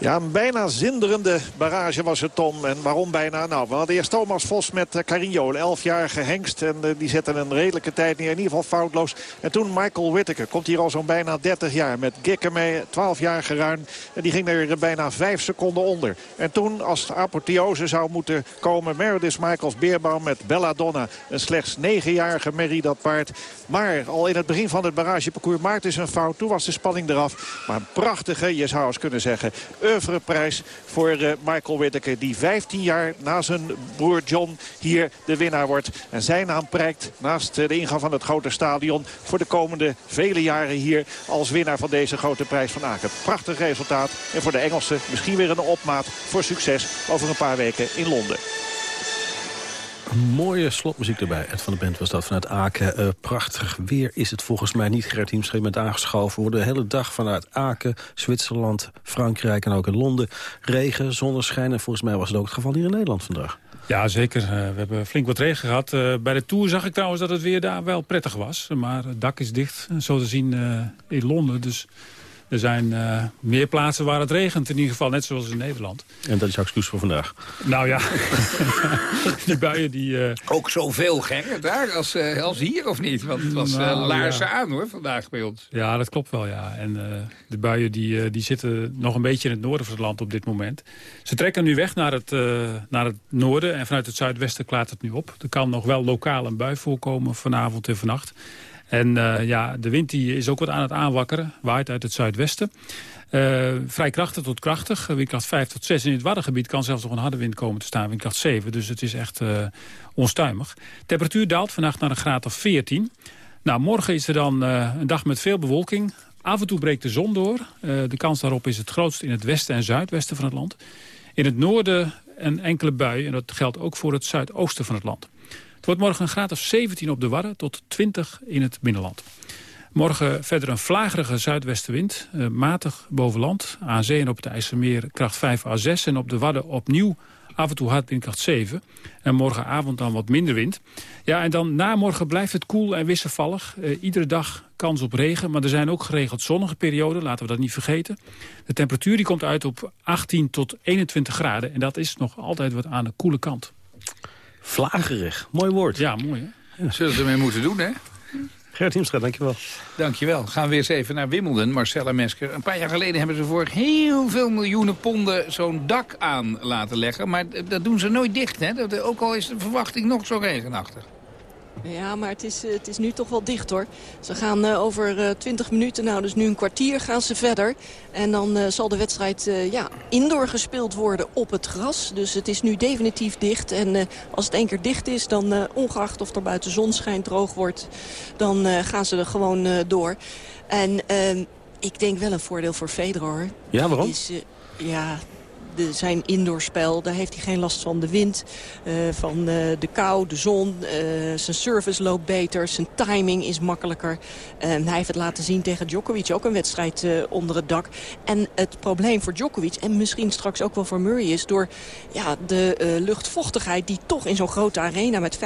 Ja, een bijna zinderende barrage was het, Tom. En waarom bijna? Nou, we hadden eerst Thomas Vos met Carinho, een 11-jarige hengst. En uh, die zette een redelijke tijd neer, in ieder geval foutloos. En toen Michael Whittaker, komt hier al zo'n bijna 30 jaar. Met Gikke mee, 12-jarige ruin. En die ging er bijna 5 seconden onder. En toen, als apotheose zou moeten komen... Meredith Michaels Beerbaum met Belladonna. Een slechts 9-jarige Merrie, dat paard. Maar al in het begin van het barrageparcours maakte dus een fout. Toen was de spanning eraf. Maar een prachtige, je zou eens kunnen zeggen oeuvreprijs voor uh, Michael Whittaker. Die 15 jaar na zijn broer John hier de winnaar wordt. En zijn naam prijkt naast de ingang van het grote stadion... voor de komende vele jaren hier als winnaar van deze grote prijs van Aken. Prachtig resultaat. En voor de Engelsen misschien weer een opmaat voor succes over een paar weken in Londen. Mooie slotmuziek erbij. Ed van de Band was dat vanuit Aken. Uh, prachtig weer is het volgens mij niet. Gert Hiemschreef met aangeschoven. We worden de hele dag vanuit Aken, Zwitserland, Frankrijk en ook in Londen. Regen, zonneschijn. En volgens mij was het ook het geval hier in Nederland vandaag. Ja, zeker. Uh, we hebben flink wat regen gehad. Uh, bij de Tour zag ik trouwens dat het weer daar wel prettig was. Maar het dak is dicht, zo te zien in Londen. Dus er zijn uh, meer plaatsen waar het regent, in ieder geval net zoals in Nederland. En dat is jouw excuus voor vandaag? Nou ja, die buien die... Uh... Ook zoveel, Gerrit, daar als, uh, als hier of niet? Want het was nou, laarzen ja. aan hoor, vandaag bij ons. Ja, dat klopt wel, ja. En de buien die, die zitten nog een beetje in het noorden van het land op dit moment. Ze trekken nu weg naar het, naar het noorden en vanuit het zuidwesten klaart het nu op. Er kan nog wel lokaal een bui voorkomen vanavond en vannacht. En uh, ja, de wind die is ook wat aan het aanwakkeren. Waait uit het zuidwesten. Uh, vrij krachtig tot krachtig. Windkracht 5 tot 6 in het Waddengebied kan zelfs nog een harde wind komen te staan. Windkracht 7, dus het is echt uh, onstuimig. Temperatuur daalt vannacht naar een graad of 14. Nou, morgen is er dan een dag met veel bewolking. Af en toe breekt de zon door. de kans daarop is het grootst in het westen en zuidwesten van het land. In het noorden een enkele bui. En dat geldt ook voor het zuidoosten van het land. Het wordt morgen een graad of 17 op de Wadden tot 20 in het binnenland. Morgen verder een vlagerige zuidwestenwind, uh, matig boven land. Aan zee en op het IJsselmeer kracht 5 à 6 en op de Wadden opnieuw af en toe hard windkracht 7. En morgenavond dan wat minder wind. Ja, en dan na morgen blijft het koel en wisselvallig. Uh, iedere dag kans op regen, maar er zijn ook geregeld zonnige perioden. Laten we dat niet vergeten. De temperatuur die komt uit op 18 tot 21 graden. En dat is nog altijd wat aan de koele kant. Vlagerig, mooi woord. Ja, mooi hè? Ja. Zullen ze ermee moeten doen, hè? Gert Hiemstra, dankjewel. Dankjewel. Gaan we weer eens even naar Wimbledon, Marcella Mesker. Een paar jaar geleden hebben ze voor heel veel miljoenen ponden zo'n dak aan laten leggen. Maar dat doen ze nooit dicht, hè? Ook al is de verwachting nog zo regenachtig. Ja, maar het is, het is nu toch wel dicht hoor. Ze gaan uh, over uh, 20 minuten, nou dus nu een kwartier gaan ze verder. En dan uh, zal de wedstrijd ja, indoor gespeeld worden op het gras. Dus het is nu definitief dicht. En als het één keer dicht is, dan ongeacht of er buiten zon schijnt, droog wordt... dan gaan ze er gewoon door. En ehm, ik denk wel een voordeel voor Federer. Ja, waarom? Is, ja, de, zijn indoorspel. Daar heeft hij geen last van de wind, uh, van uh, de kou, de zon. Uh, zijn service loopt beter, zijn timing is makkelijker. hij heeft het laten zien tegen Djokovic, ook een wedstrijd onder het dak. En het probleem voor Djokovic, en misschien straks ook wel voor Murray... is door ja, de luchtvochtigheid die toch in zo'n grote arena... met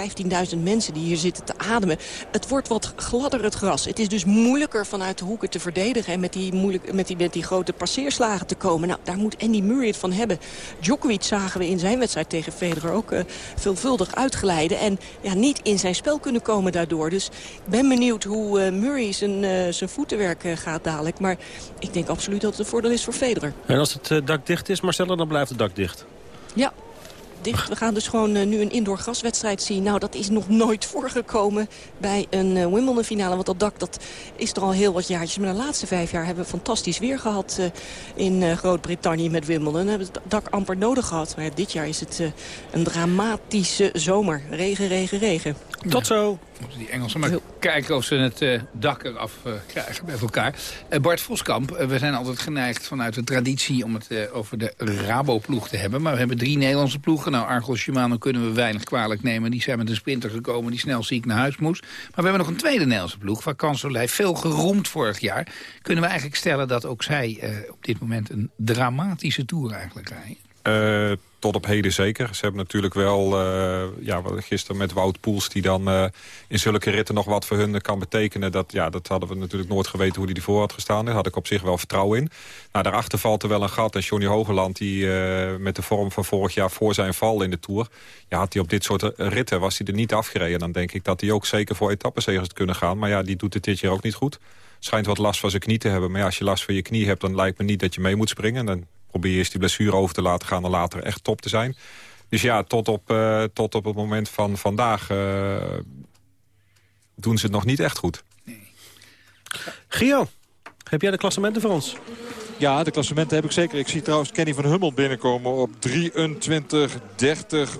15.000 mensen die hier zitten te ademen... het wordt wat gladder het gras. Het is dus moeilijker vanuit de hoeken te verdedigen... en met die, moeilijk, met die, met die grote passeerslagen te komen. Nou, daar moet Andy Murray het van hebben hebben. Djokovic zagen we in zijn wedstrijd tegen Federer ook uh, veelvuldig uitgeleiden. En ja, niet in zijn spel kunnen komen daardoor. Dus ik ben benieuwd hoe Murray zijn, zijn voetenwerk gaat dadelijk. Maar ik denk absoluut dat het een voordeel is voor Federer. En als het dak dicht is, Marcella, dan blijft het dak dicht? Ja, We gaan dus gewoon uh, nu een indoor graswedstrijd zien. Nou, dat is nog nooit voorgekomen bij een uh, Wimbledon finale. Want dat dak dat is er al heel wat jaartjes. Maar de laatste vijf jaar hebben we fantastisch weer gehad uh, in Groot-Brittannië met Wimbledon. We hebben het dak amper nodig gehad. Maar dit jaar is het een dramatische zomer. Regen, regen, regen. Tot zo. Moeten die Engelsen maar kijken of ze het uh, dak eraf uh, krijgen met elkaar. Uh, Bart Voskamp, we zijn altijd geneigd vanuit de traditie om het over de Rabo-ploeg te hebben. Maar we hebben drie Nederlandse ploegen. Nou, Argos Shimano kunnen we weinig kwalijk nemen. Die zijn met een sprinter gekomen die snel ziek naar huis moest. Maar we hebben nog een tweede Nederlandse ploeg, Vakansolei. Veel geroemd vorig jaar. Kunnen we eigenlijk stellen dat ook zij op dit moment een dramatische tour eigenlijk rijden? Tot op heden zeker. Ze hebben natuurlijk wel, uh, ja, gisteren met Wout Poels... die dan uh, in zulke ritten nog wat voor hun kan betekenen. Dat, ja, dat hadden we natuurlijk nooit geweten hoe die ervoor had gestaan. Daar had ik op zich wel vertrouwen in. Nou, daarachter valt er wel een gat. En Johnny Hogeland, die met de vorm van vorig jaar... voor zijn val in de Tour... Ja, had hij op dit soort ritten, was hij er niet afgereden... dan denk ik dat hij ook zeker voor etappenzegers kunnen gaan. Maar ja, die doet het dit jaar ook niet goed schijnt wat last van zijn knie te hebben. Maar ja, als je last van je knie hebt, dan lijkt me niet dat je mee moet springen. Dan probeer je eerst die blessure over te laten gaan... en later echt top te zijn. Dus ja, tot op, uh, tot op het moment van vandaag uh, doen ze het nog niet echt goed. Nee. Gio, heb jij de klassementen voor ons? Ja, de klassementen heb ik zeker. Ik zie trouwens Kenny van Hummel binnenkomen op 23-30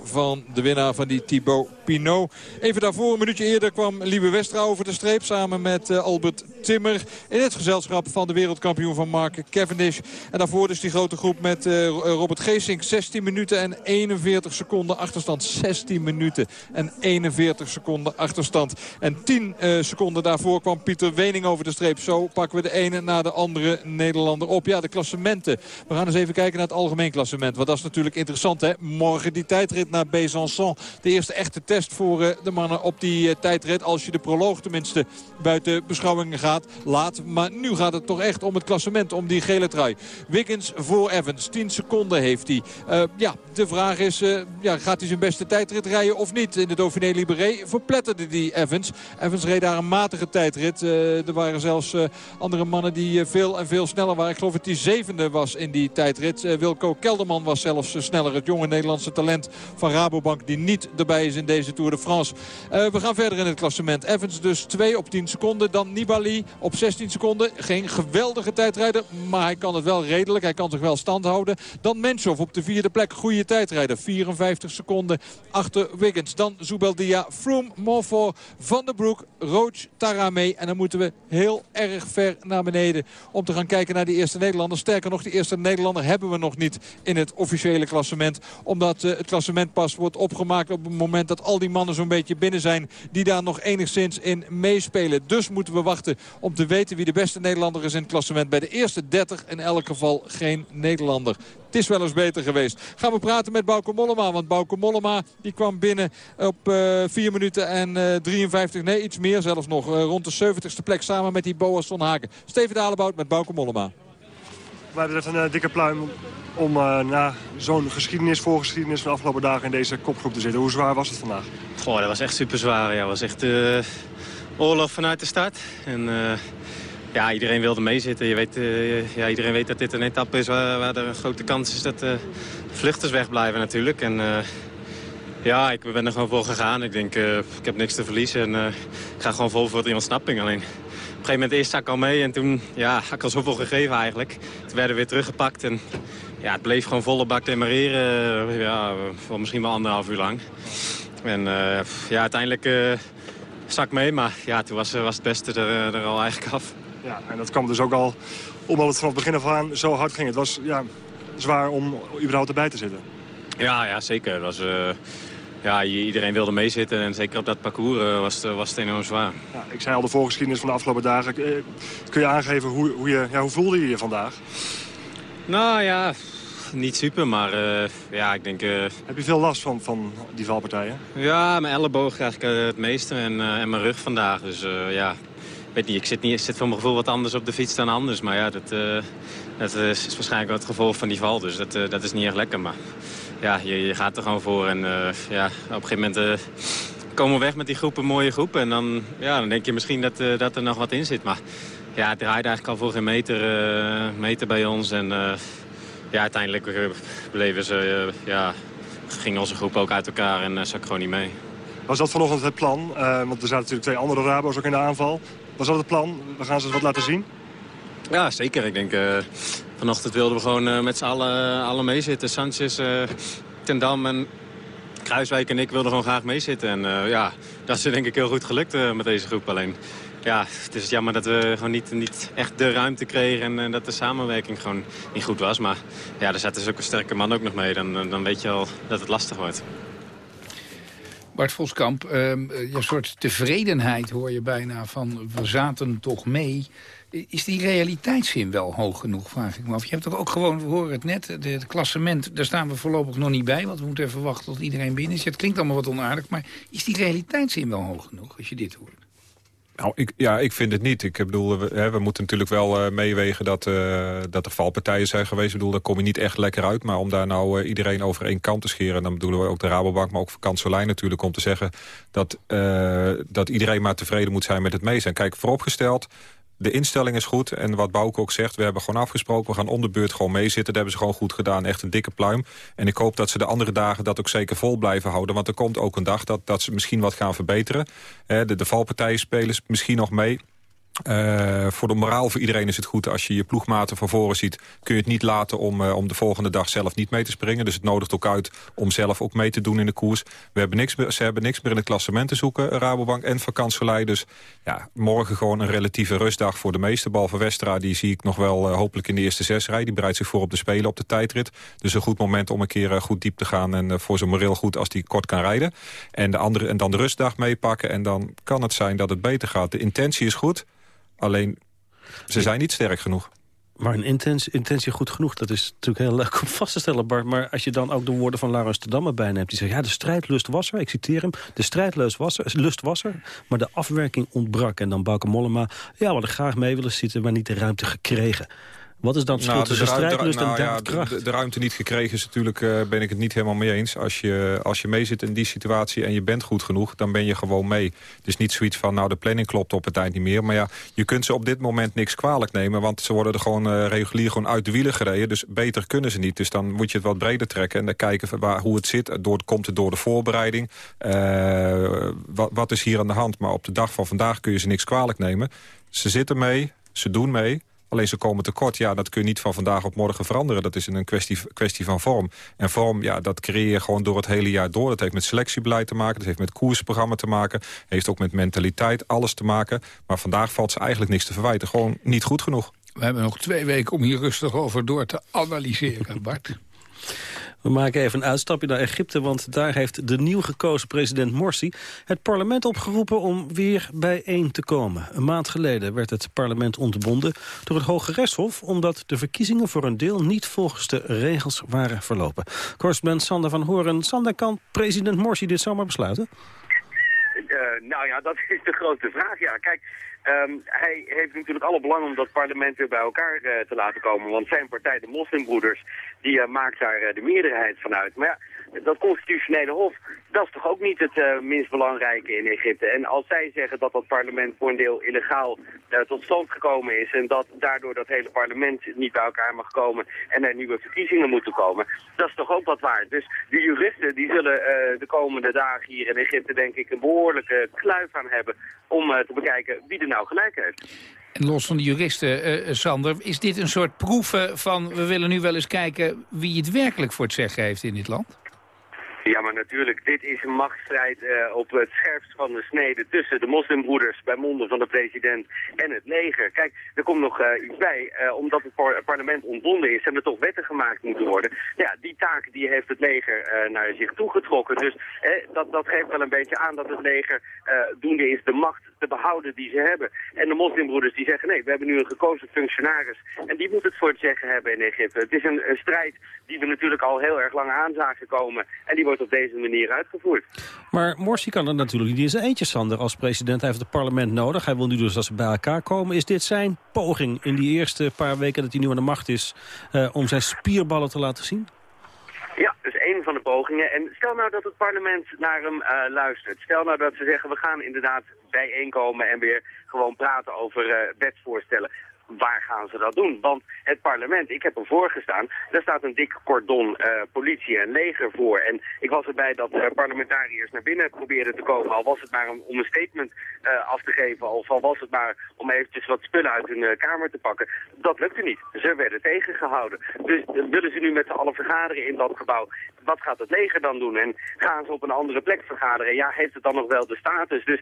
van de winnaar van die Thibaut Even daarvoor, een minuutje eerder, kwam Liebe Westra over de streep... samen met uh, Albert Timmer in het gezelschap van de wereldkampioen van Mark Cavendish. En daarvoor dus die grote groep met uh, Robert Geesink. 16 minuten en 41 seconden achterstand. 16 minuten en 41 seconden achterstand. En 10 uh, seconden daarvoor kwam Pieter Wening over de streep. Zo pakken we de ene na de andere Nederlander op. Ja, de klassementen. We gaan eens even kijken naar het algemeen klassement. Want dat is natuurlijk interessant, hè. Morgen die tijdrit naar Besançon. De eerste echte test voor uh, de mannen op die uh, tijdrit. Als je de proloog tenminste buiten beschouwingen gaat. Laat. Maar nu gaat het toch echt om het klassement. Om die gele trui. Wiggins voor Evans. 10 seconden heeft hij. Uh, ja, de vraag is, ja, gaat hij zijn beste tijdrit rijden of niet? In de Dauphiné Libéré verpletterde die Evans. Evans reed daar een matige tijdrit. er waren zelfs andere mannen die veel en veel sneller waren. Ik geloof dat hij zevende was in die tijdrit. Wilco Kelderman was zelfs sneller. Het jonge Nederlandse talent van Rabobank die niet erbij is in deze Tour de France. Uh, we gaan verder in het klassement. Evans dus 2 op 10 seconden. Dan Nibali op 16 seconden. Geen geweldige tijdrijder, maar hij kan het wel redelijk. Hij kan zich wel stand houden. Dan Menschov op de vierde plek. Goede tijdrijder. 54 seconden achter Wiggins. Dan Zubeldia, Froome, Morfo, Van der Broek, Roach, Tarame. En dan moeten we heel erg ver naar beneden om te gaan kijken naar die eerste Nederlander. Sterker nog, die eerste Nederlander hebben we nog niet in het officiële klassement. Omdat uh, het klassement pas wordt opgemaakt op het moment dat al die mannen zo'n beetje binnen zijn... die daar nog enigszins in meespelen. Dus moeten we wachten om te weten wie de beste Nederlander is in het klassement. Bij de eerste 30 in elk geval geen Nederlander. Het is wel eens beter geweest. Gaan we praten met Bauke Mollema. Want Bauke Mollema die kwam binnen op uh, eh, 4 minuten en uh, eh, 53, nee iets meer zelfs nog. Uh, rond de 70ste plek samen met die Boas van Haken. Steven Dalebout met Bauke Mollema. Wij hebben een dikke pluim om uh, na zo'n geschiedenis, voorgeschiedenis van de afgelopen dagen in deze kopgroep te zitten. Hoe zwaar was het vandaag? Goh, dat was echt super zwaar. Ja, was echt uh, oorlog vanuit de start. En uh, ja, iedereen wilde meezitten. Je weet, ja, iedereen weet dat dit een etappe is waar, waar er een grote kans is dat vluchters wegblijven natuurlijk. En ja, ik ben er gewoon voor gegaan. Ik denk, ik heb niks te verliezen en ik ga gewoon vol voor die ontsnapping alleen een gegeven moment eerst zak al mee en toen ja, had ik al zoveel gegeven eigenlijk. Toen werden we weer teruggepakt en ja, het bleef gewoon volle bak demareren. Eh, ja, voor misschien wel anderhalf uur lang. En uh, ja, uiteindelijk uh, zak mee, maar ja, toen was, was het beste er, er al eigenlijk af. Ja, en dat kwam dus ook al omdat het vanaf het begin af aan zo hard ging. Het was ja, zwaar om überhaupt erbij te zitten. Ja, ja zeker. Was, ja, iedereen wilde meezitten en zeker op dat parcours uh, was, het, was het enorm zwaar. Ja, ik zei al de voorgeschiedenis van de afgelopen dagen. Uh, kun je aangeven hoe, hoe, je, ja, hoe voelde je je vandaag? Nou ja, niet super, maar uh, ja, ik denk... Heb je veel last van, van die valpartijen? Ja, mijn elleboog krijg ik het meeste en, en mijn rug vandaag. Dus ja, weet niet, ik zit, niet, ik zit voor mijn gevoel wat anders op de fiets dan anders. Maar ja, dat, dat is waarschijnlijk wel het gevolg van die val. Dus dat, dat is niet echt lekker. Maar ja, je, gaat er gewoon voor. En ja, op een gegeven moment komen we weg met die groep, een mooie groep. En dan, ja, dan denk je misschien dat, dat er nog wat in zit. Maar ja, het draaide eigenlijk al voor geen meter, meter bij ons. En ja, uiteindelijk bleven ze, ja, ging onze groep ook uit elkaar en ik gewoon niet mee. Was dat vanochtend het plan? Want er zaten natuurlijk twee andere Rabo's ook in de aanval. Was dat het plan? We gaan ze wat laten zien? Ja, zeker. Ik denk, uh, vanochtend wilden we gewoon met z'n allen, allen meezitten. Sanchez, Ten Dam en Kruiswijk en ik wilden gewoon graag meezitten. En ja, dat is denk ik heel goed gelukt met deze groep. Alleen, ja, het is jammer dat we gewoon niet, niet echt de ruimte kregen... en dat de samenwerking gewoon niet goed was. Maar ja, er zat ook een sterke man ook nog mee. Dan, dan weet je al dat het lastig wordt. Bart Voskamp, uh, je soort tevredenheid hoor je bijna van... we zaten toch mee. Is die realiteitszin wel hoog genoeg, vraag ik me af. Je hebt toch ook gewoon, we horen het net, het klassement... daar staan we voorlopig nog niet bij, want we moeten even wachten tot iedereen binnen is. het klinkt allemaal wat onaardig, maar is die realiteitszin wel hoog genoeg als je dit hoort? Nou, ik, ja, ik vind het niet. Ik bedoel, we, hè, we moeten natuurlijk wel uh, meewegen dat, uh, dat er valpartijen zijn geweest. Ik bedoel, daar kom je niet echt lekker uit. Maar om daar nou uh, iedereen over één kant te scheren... dan bedoelen we ook de Rabobank, maar ook Kanselijn natuurlijk... om te zeggen dat, dat iedereen maar tevreden moet zijn met het mee zijn. Kijk, vooropgesteld, de instelling is goed. En wat Bouke ook zegt, we hebben gewoon afgesproken... we gaan om de beurt gewoon meezitten. Dat hebben ze gewoon goed gedaan. Echt een dikke pluim. En ik hoop dat ze de andere dagen dat ook zeker vol blijven houden. Want er komt ook een dag dat, dat ze misschien wat gaan verbeteren. De, de valpartijen spelen misschien nog mee. Uh, voor de moraal voor iedereen is het goed als je je ploegmaten van voren ziet. Kun je het niet laten om, uh, om de volgende dag zelf niet mee te springen. Dus het nodigt ook uit om zelf ook mee te doen in de koers. We hebben niks ze hebben niks meer in het klassement te zoeken, Rabobank en vakantielei. Dus ja, morgen gewoon een relatieve rustdag voor de meeste. Bal van Westra, die zie ik nog wel uh, hopelijk in de eerste zes rij. Die bereidt zich voor op de Spelen op de tijdrit. Dus een goed moment om een keer goed diep te gaan. En voor zijn moreel goed als hij kort kan rijden. En, de andere, en dan de rustdag meepakken. En dan kan het zijn dat het beter gaat. De intentie is goed. Alleen, ze zijn niet sterk genoeg. Maar een intentie, intentie goed genoeg, dat is natuurlijk heel leuk om vast te stellen, Bart. Maar als je dan ook de woorden van Laurens de Damme bijneemt... die zegt, ja, de strijdlust was er, ik citeer hem... de strijdlust was er, lust was er, maar de afwerking ontbrak. En dan Bauke Mollema, ja, we hadden graag mee willen zitten... maar niet de ruimte gekregen. Wat is dan het nou, tussen strijdlust nou, en ja, de, de, ruimte niet gekregen is natuurlijk, uh, ben ik het niet helemaal mee eens. Als je, als je mee zit in die situatie en je bent goed genoeg, dan ben je gewoon mee. Het is niet zoiets van, nou de planning klopt op het eind niet meer. Maar ja, je kunt ze op dit moment niks kwalijk nemen, want ze worden er gewoon uh, regulier gewoon uit de wielen gereden. Dus beter kunnen ze niet. Dus dan moet je het wat breder trekken en dan kijken waar, hoe het zit. Door, komt het door de voorbereiding? Uh, wat, wat is hier aan de hand? Maar op de dag van vandaag kun je ze niks kwalijk nemen. Ze zitten mee, ze doen mee. Alleen ze komen tekort. Ja, dat kun je niet van vandaag op morgen veranderen. Dat is een kwestie, kwestie van vorm. En vorm, ja, dat creëer je gewoon door het hele jaar door. Dat heeft met selectiebeleid te maken. Dat heeft met koersprogramma te maken. heeft ook met mentaliteit, alles te maken. Maar vandaag valt ze eigenlijk niks te verwijten. Gewoon niet goed genoeg. We hebben nog twee weken om hier rustig over door te analyseren, Bart. We maken even een uitstapje naar Egypte, want daar heeft de nieuw gekozen president Morsi het parlement opgeroepen om weer bijeen te komen. Een maand geleden werd het parlement ontbonden door het Hoge Rechtshof, omdat de verkiezingen voor een deel niet volgens de regels waren verlopen. Correspondent Sander van Horen. Sander, kan president Morsi dit zomaar besluiten? Uh, nou ja, dat is de grote vraag. Ja, kijk, Um, hij heeft natuurlijk alle belang om dat parlement weer bij elkaar uh, te laten komen. Want zijn partij, de moslimbroeders, die uh, maakt daar uh, de meerderheid van uit. Maar ja, dat constitutionele hof, dat is toch ook niet het uh, minst belangrijke in Egypte. En als zij zeggen dat dat parlement voor een deel illegaal uh, tot stand gekomen is... en dat daardoor dat hele parlement niet bij elkaar mag komen en er nieuwe verkiezingen moeten komen... dat is toch ook wat waard. Dus de juristen die zullen uh, de komende dagen hier in Egypte denk ik een behoorlijke kluif aan hebben... om te bekijken wie er nou gelijk heeft. En los van de juristen, Sander, is dit een soort proeven van... we willen nu wel eens kijken wie het werkelijk voor het zeggen heeft in dit land? Ja, maar natuurlijk, dit is een machtsstrijd uh, op het scherpst van de snede tussen de moslimbroeders bij monden van de president en het leger. Kijk, er komt nog uh, iets bij, uh, omdat het par parlement ontbonden is en er toch wetten gemaakt moeten worden. Ja, die taak die heeft het leger naar zich toegetrokken. Dus dat, dat geeft wel een beetje aan dat het leger doende is de macht te behouden die ze hebben. En de moslimbroeders die zeggen, nee, we hebben nu een gekozen functionaris en die moet het voor het zeggen hebben in Egypte. Het is een, strijd die we natuurlijk al heel erg lang aan zagen komen en die wordt op deze manier uitgevoerd. Maar Morsi kan er natuurlijk niet in zijn eentje, Sander, als president. Hij heeft het parlement nodig. Hij wil nu dus dat ze bij elkaar komen. Is dit zijn poging in die eerste paar weken dat hij nu aan de macht is... Uh, om zijn spierballen te laten zien? Ja, dus één van de pogingen. En stel nou dat het parlement naar hem uh, luistert. Stel nou dat ze zeggen, we gaan inderdaad bijeenkomen en weer gewoon praten over uh, wetsvoorstellen waar gaan ze dat doen? Want het parlement, ik heb ervoor gestaan, daar staat een dik cordon uh, politie en leger voor. En ik was erbij dat uh, parlementariërs naar binnen probeerden te komen. Al was het maar om, een statement uh, af te geven, of al was het maar om eventjes wat spullen uit hun kamer te pakken. Dat lukte niet. Ze werden tegengehouden. Dus willen ze nu met z'n allen vergaderen in dat gebouw? Wat gaat het leger dan doen? En gaan ze op een andere plek vergaderen? Ja, heeft het dan nog wel de status? Dus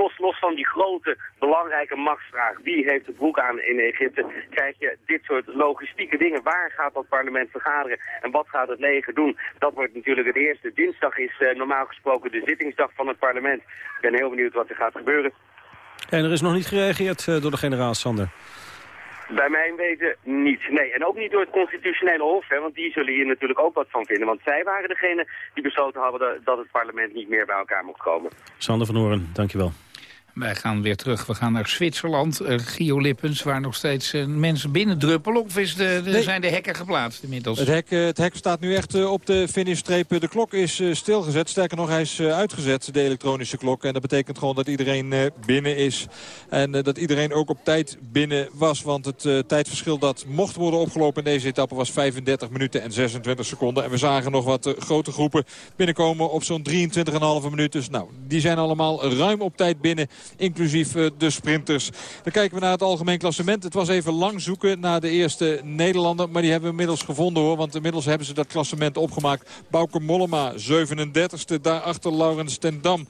los, los van die grote, belangrijke machtsvraag, wie heeft het broek aan in Egypte, krijg je dit soort logistieke dingen. Waar gaat dat parlement vergaderen en wat gaat het leger doen? Dat wordt natuurlijk het eerste. Dinsdag is uh, normaal gesproken de zittingsdag van het parlement. Ik ben heel benieuwd wat er gaat gebeuren. En er is nog niet gereageerd uh, door de generaal Sander? Bij mijn weten niet. Nee, en ook niet door het constitutionele hof, hè, want die zullen hier natuurlijk ook wat van vinden. Want zij waren degene die besloten hadden dat het parlement niet meer bij elkaar mocht komen. Sander van Horen, dankjewel. Wij gaan weer terug. We gaan naar Zwitserland. Uh, Gio Lippens, waar nog steeds uh, mensen binnendruppelen. Of is de, de, nee. zijn de hekken geplaatst inmiddels? Het hek, het hek staat nu echt op de finishstreep. De klok is stilgezet. Sterker nog, hij is uitgezet, de elektronische klok. En dat betekent gewoon dat iedereen binnen is. En dat iedereen ook op tijd binnen was. Want het tijdverschil dat mocht worden opgelopen in deze etappe was 35 minuten en 26 seconden. En we zagen nog wat grote groepen binnenkomen op zo'n 23,5 minuut. Dus nou, die zijn allemaal ruim op tijd binnen inclusief de sprinters. Dan kijken we naar het algemeen klassement. Het was even lang zoeken naar de eerste Nederlander. Maar die hebben we inmiddels gevonden hoor. Want inmiddels hebben ze dat klassement opgemaakt. Bouke Mollema, 37e. Daarachter Laurens ten Dam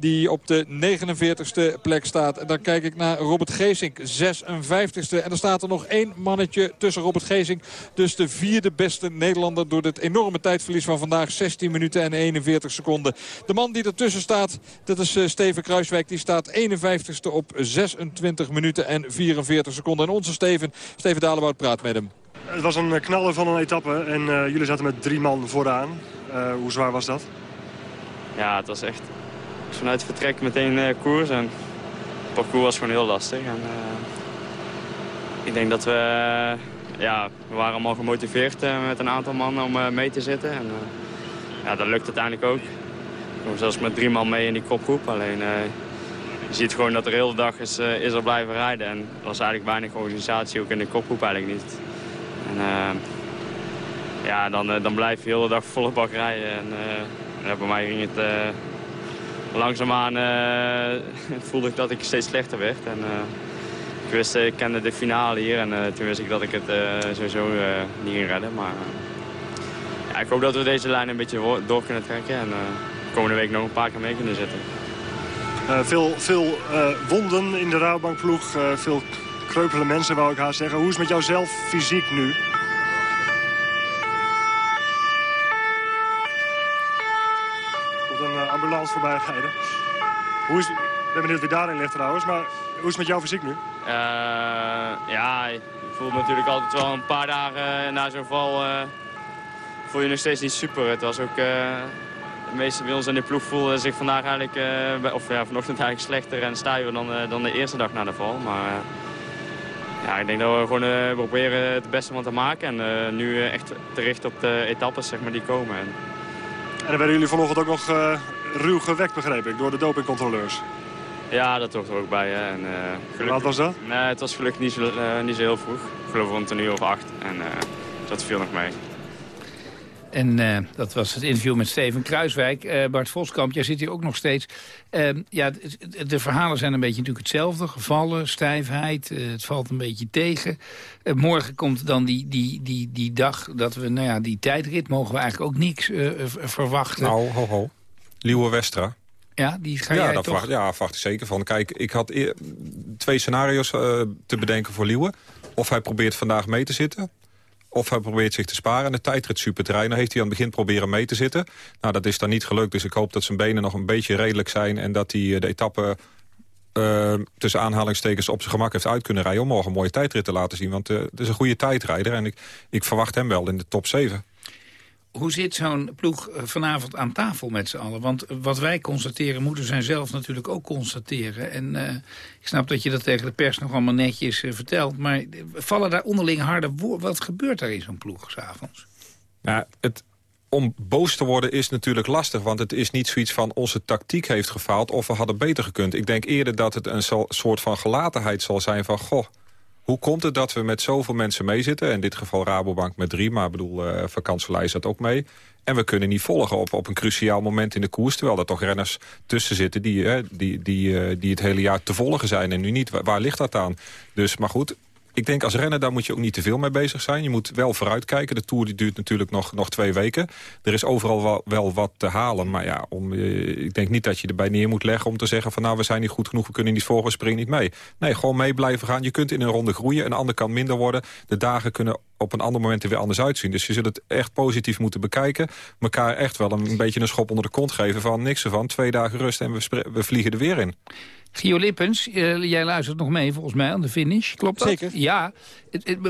die op de 49ste plek staat. En dan kijk ik naar Robert Geesink, 56ste. En er staat er nog één mannetje tussen Robert Geesink. Dus de vierde beste Nederlander door dit enorme tijdverlies van vandaag. 16 minuten en 41 seconden. De man die ertussen staat, dat is uh, Steven Kruiswijk. Die staat 51ste op 26 minuten en 44 seconden. En onze Steven, Steven Dalebout praat met hem. Het was een knaller van een etappe en uh, jullie zaten met drie man vooraan. Uh, hoe zwaar was dat? Ja, het was echt vanuit vertrek meteen uh, koers. En het parcours was gewoon heel lastig. En, uh, ik denk dat we... ja, we waren allemaal gemotiveerd uh, met een aantal mannen om mee te zitten. En, ja, dat lukt uiteindelijk ook. Ik kom zelfs met drie man mee in die kopgroep. Alleen je ziet gewoon dat de hele dag is, is er blijven rijden. En er was eigenlijk weinig organisatie, ook in de kopgroep eigenlijk niet. En, ja, dan, dan blijf je de hele dag volle bak rijden. En, bij mij ging het langzaamaan uh, voelde ik dat ik steeds slechter werd. En, uh, ik, wist, ik kende de finale hier en toen wist ik dat ik het sowieso niet ging redden. Maar ja, ik hoop dat we deze lijn een beetje door kunnen trekken en komende week nog een paar keer mee kunnen zitten. veel veel wonden in de Rabobankploeg, veel kreupele mensen wou ik haar zeggen. Hoe is het met jou zelf fysiek nu? Voorbij rijden. Hoe is, ik ben benieuwd wie daarin ligt trouwens, maar hoe is het met jouw fysiek nu? Uh, ja, je voelt natuurlijk altijd wel een paar dagen na zo'n val... Uh, voel je nog steeds niet super. Het was ook... Uh, de meeste bij ons in de ploeg voelden zich vandaag eigenlijk... of ja, vanochtend eigenlijk slechter en stijver dan, dan de eerste dag na de val. Maar ja, ik denk dat we gewoon proberen het beste van te maken. En nu echt te richten op de etappes zeg maar, die komen. En, en dan werden jullie vanochtend ook nog ruw gewekt, begreep ik, door de dopingcontroleurs. Ja, dat hoort er ook bij. Hè. En, uh, Wat was dat? Nee, het was gelukkig niet zo, uh, niet zo heel vroeg. Ik geloof rond een uur of acht. En uh, dat viel nog mee. En uh, dat was het interview met Steven Kruiswijk. Uh, Bart Voskamp, jij zit hier ook nog steeds. Uh, ja, de verhalen zijn een beetje natuurlijk hetzelfde. Gevallen, stijfheid, het valt een beetje tegen. morgen komt dan die, die, die, die dag dat we, nou ja, die tijdrit... mogen we eigenlijk ook niks verwachten. Nou, ho, ho. Liewe Westra. Ja, die ga ja, jij toch? Verwacht, ja, verwacht ik zeker van. Kijk, ik had twee scenario's uh, te bedenken voor Liewe. Of hij probeert vandaag mee te zitten. Of hij probeert zich te sparen. En de tijdrit superterrein nou heeft hij aan het begin proberen mee te zitten. Nou, dat is dan niet gelukt. Dus ik hoop dat zijn benen nog een beetje redelijk zijn. En dat hij de etappe uh, tussen aanhalingstekens op zijn gemak heeft uit kunnen rijden... om morgen een mooie tijdrit te laten zien. Want uh, het is een goede tijdrijder. En ik, ik verwacht hem wel in de top 7. Hoe zit zo'n ploeg eh, vanavond aan tafel met z'n allen? Want wat wij constateren, moeten zij zelf natuurlijk ook constateren. En uh, ik snap dat je dat tegen de pers nog allemaal netjes vertelt. Maar vallen daar onderling harde woorden? Wat gebeurt daar in zo'n ploeg s'avonds? Nou, het, om boos te worden is natuurlijk lastig. Want het is niet zoiets van onze tactiek heeft gefaald of we hadden beter gekund. Ik denk eerder dat het een soort van gelatenheid zal zijn van... goh, hoe komt het dat we met zoveel mensen meezitten? In dit geval Rabobank met drie, maar ik bedoel, uh, Van zat ook mee. En we kunnen niet volgen op, op een cruciaal moment in de koers... terwijl er toch renners tussen zitten die, uh, die, die, uh, die het hele jaar te volgen zijn en nu niet. Waar ligt dat aan? Dus, maar goed, ik denk als renner, daar moet je ook niet te veel mee bezig zijn. Je moet wel vooruitkijken. De Tour die duurt natuurlijk nog, nog twee weken. Er is overal wel, wel wat te halen. Maar ja, om, eh, ik denk niet dat je erbij neer moet leggen om te zeggen... van nou, we zijn niet goed genoeg, we kunnen niet volgen, spring niet mee. Nee, gewoon mee blijven gaan. Je kunt in een ronde groeien, een ander kan minder worden. De dagen kunnen op een ander moment er weer anders uitzien. Dus je zult het echt positief moeten bekijken. Mekaar echt wel een, een beetje een schop onder de kont geven van niks ervan. Twee dagen rust en we, we vliegen er weer in. Gio Lippens, uh, jij luistert nog mee volgens mij aan de finish, klopt dat? Zeker. Ja.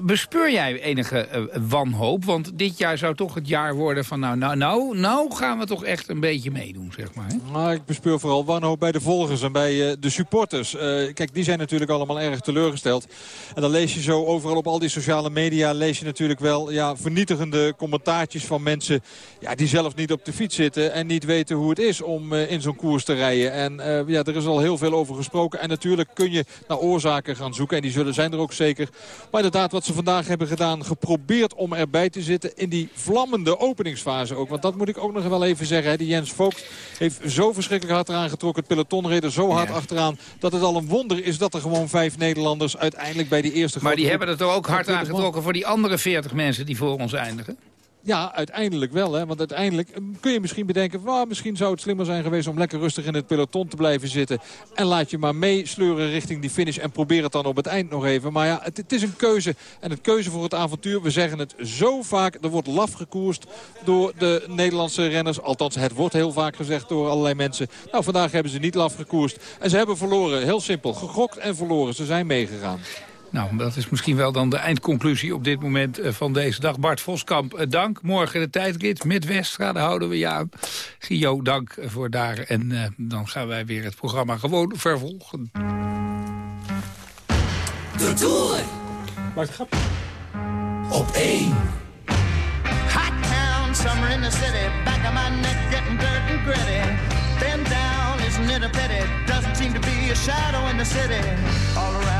Bespeur jij enige uh, wanhoop? Want dit jaar zou toch het jaar worden van nou, nou, nou, nou gaan we toch echt een beetje meedoen, zeg maar. Hè? Nou, ik bespeur vooral wanhoop bij de volgers en bij uh, de supporters. kijk, die zijn natuurlijk allemaal erg teleurgesteld. En dan lees je zo overal op al die sociale media... lees je natuurlijk wel ja, vernietigende commentaartjes van mensen... Ja, die zelf niet op de fiets zitten en niet weten hoe het is om in zo'n koers te rijden. En ja, er is al heel veel over gesproken. En natuurlijk kun je naar oorzaken gaan zoeken. En die zullen zijn er ook zeker. Maar inderdaad, wat ze vandaag hebben gedaan... geprobeerd om erbij te zitten in die vlammende openingsfase ook. Want dat moet ik ook nog wel even zeggen. Hè. Die Jens Vogt heeft zo verschrikkelijk hard eraan getrokken. Het peloton reden zo hard achteraan... dat het al een wonder is dat er gewoon vijf Nederlanders... uiteindelijk bij die eerste... Maar die hebben het er ook hard aangetrokken voor die andere veertig mensen die voor ons eindigen? Ja, uiteindelijk wel. Hè? Want uiteindelijk eh, kun je misschien bedenken... Well, misschien zou het slimmer zijn geweest om lekker rustig in het peloton te blijven zitten. En laat je maar meesleuren richting die finish. En probeer het dan op het eind nog even. Maar ja, het, het, is een keuze. En het keuze voor het avontuur. We zeggen het zo vaak. Er wordt laf gekoerst door de Nederlandse renners. Althans, het wordt heel vaak gezegd door allerlei mensen. Nou, vandaag hebben ze niet laf gekoerst. En ze hebben verloren. Heel simpel. Gegokt en verloren. Ze zijn meegegaan. Nou, dat is misschien wel dan de eindconclusie op dit moment eh, van deze dag. Bart Voskamp, eh, dank. Morgen de tijdrit met Westra, daar houden we je aan. Gio, dank voor daar. En uh, dan gaan wij weer het programma gewoon vervolgen. De Tour. Maak een grapje. Op één. Hot town, summer in the city. Back of my neck getting dirt and gritty. Bend down, isn't it a pity? Doesn't seem to be a shadow in the city. All around.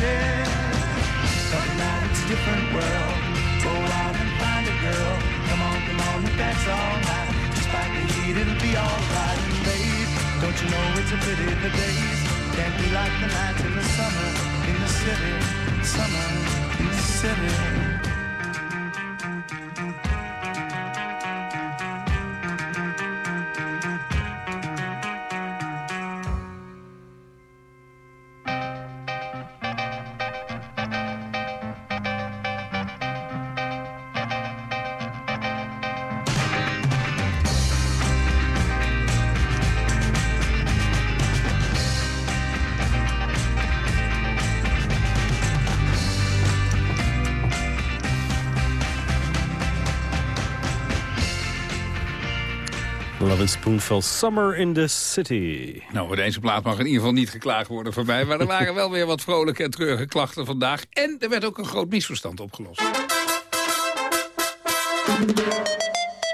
pictures. But now it's a different world. Go out and find a girl. Come on, come on, if that's alright. Despite the heat, it'll be alright. And babe, don't you know it's a pity the days can't be like the nights in the summer in the city, summer in the city. Melvin Spoonful, Summer in the City. Nou, voor deze plaat mag in ieder geval niet geklaagd worden voor mij. Maar er waren wel weer wat vrolijke en treurige klachten vandaag. En er werd ook een groot misverstand opgelost.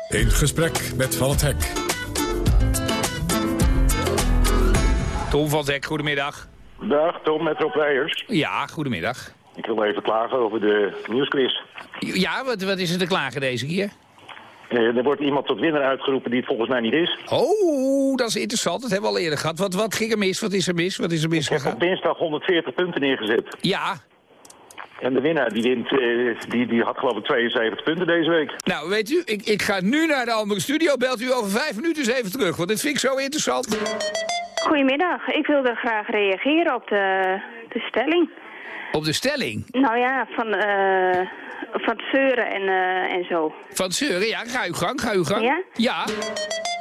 In gesprek met Van het Hek. Tom van Zek, goedemiddag. Dag, Tom met Rob Weijers. Ja, goedemiddag. Ik wil even klagen over de nieuwsquiz. Ja, wat, wat is er te klagen deze keer? Eh, er wordt iemand tot winnaar uitgeroepen die het volgens mij niet is. Oh, dat is interessant. Dat hebben we al eerder gehad. Wat, wat ging er mis? Wat is er mis? Wat is er mis Ik heb op dinsdag 140 punten neergezet. Ja. En de winnaar die wint, eh, die, die had geloof ik 72 punten deze week. Nou, weet u, ik, ik ga nu naar de andere studio. Belt u over vijf minuten eens even terug, want dit vind ik zo interessant. Goedemiddag, ik wilde graag reageren op de, de stelling. Op de stelling? Nou ja, van, eh van zeuren en, eh, en zo. Van Zeuren, ja, ga uw gang, ga uw gang. Ja? Ja.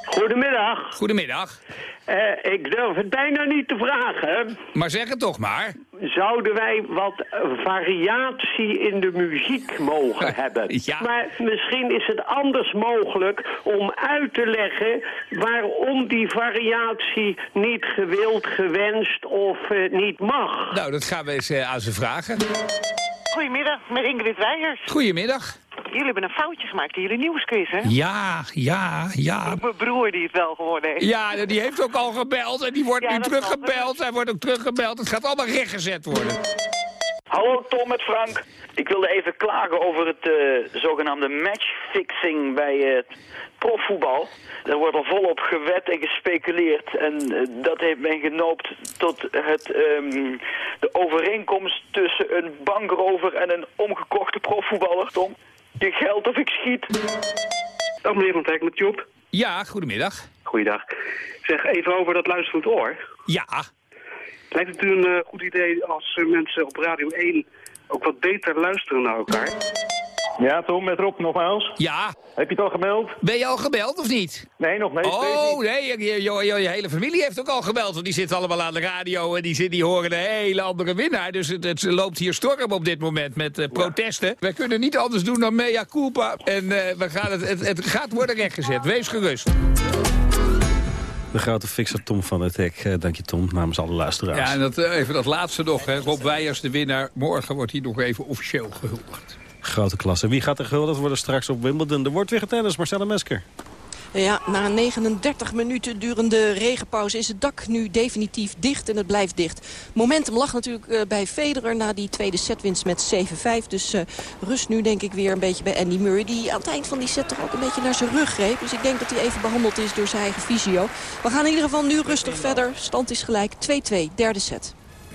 Goedemiddag. Goedemiddag. Eh, ik durf het bijna niet te vragen. Maar zeg het toch maar. Zouden wij wat variatie in de muziek mogen hebben? Ja. Maar misschien is het anders mogelijk om uit te leggen waarom die variatie niet gewild, gewenst of eh, niet mag. Nou, dat gaan we eens eh, aan ze vragen. Goedemiddag, met Ingrid Weijers. Goedemiddag. Jullie hebben een foutje gemaakt in jullie nieuwsquiz, hè? Ja, ja, ja. Mijn broer die het wel geworden heeft. Ja, die heeft ook al gebeld en die wordt Ja, nu teruggebeld. Hij wordt ook teruggebeld. Het gaat allemaal rechtgezet worden. Hallo Tom met Frank. Ik wilde even klagen over het eh, zogenaamde matchfixing bij het profvoetbal. Er wordt al volop gewet en gespeculeerd. En eh, dat heeft mij genoopt tot het, ehm, de overeenkomst tussen een bankrover en een omgekochte profvoetballer, Tom. Je geld of ik schiet. Dag meneer Van Tijk met Job. Ja, goedemiddag. Goeiedag. Zeg even over dat luisterend oor. Ja. Lijkt het u een eh, goed idee als eh, mensen op Radio 1 ook wat beter luisteren naar elkaar? Ja, Tom, met Rob nogmaals. Ja. Heb je het al gemeld? Ben je al gebeld of niet? Nee, nog niet. Oh, nee, je, je, je- je hele familie heeft ook al gebeld. Want die zitten allemaal aan de radio en die, zitten- die horen een hele andere winnaar. Dus het, het loopt hier storm op dit moment met eh, protesten. Wij kunnen niet anders doen dan mea culpa. En eh, we gaan het, het, het gaat worden rechtgezet. Wees gerust. De grote fixer Tom van het Hek. Eh, dank je Tom, namens alle luisteraars. Ja, en dat, eh, even dat laatste nog. Hè. Rob Weijers, de winnaar. Morgen wordt hij nog even officieel gehuldigd. Grote klasse. Wie gaat er gehuldigd worden straks op Wimbledon? Er wordt weer getennis, Marcella Mesker. Ja, na een 39 minuten durende regenpauze is het dak nu definitief dicht en het blijft dicht. Momentum lag natuurlijk eh, bij Federer na die tweede setwinst met 7-5. Dus eh, rust nu denk ik weer een beetje bij Andy Murray. Die aan het eind van die set toch ook een beetje naar zijn rug greep. Dus ik denk dat hij even behandeld is door zijn eigen fysio. We gaan in ieder geval nu rustig verder. Stand is gelijk 2-2, derde set.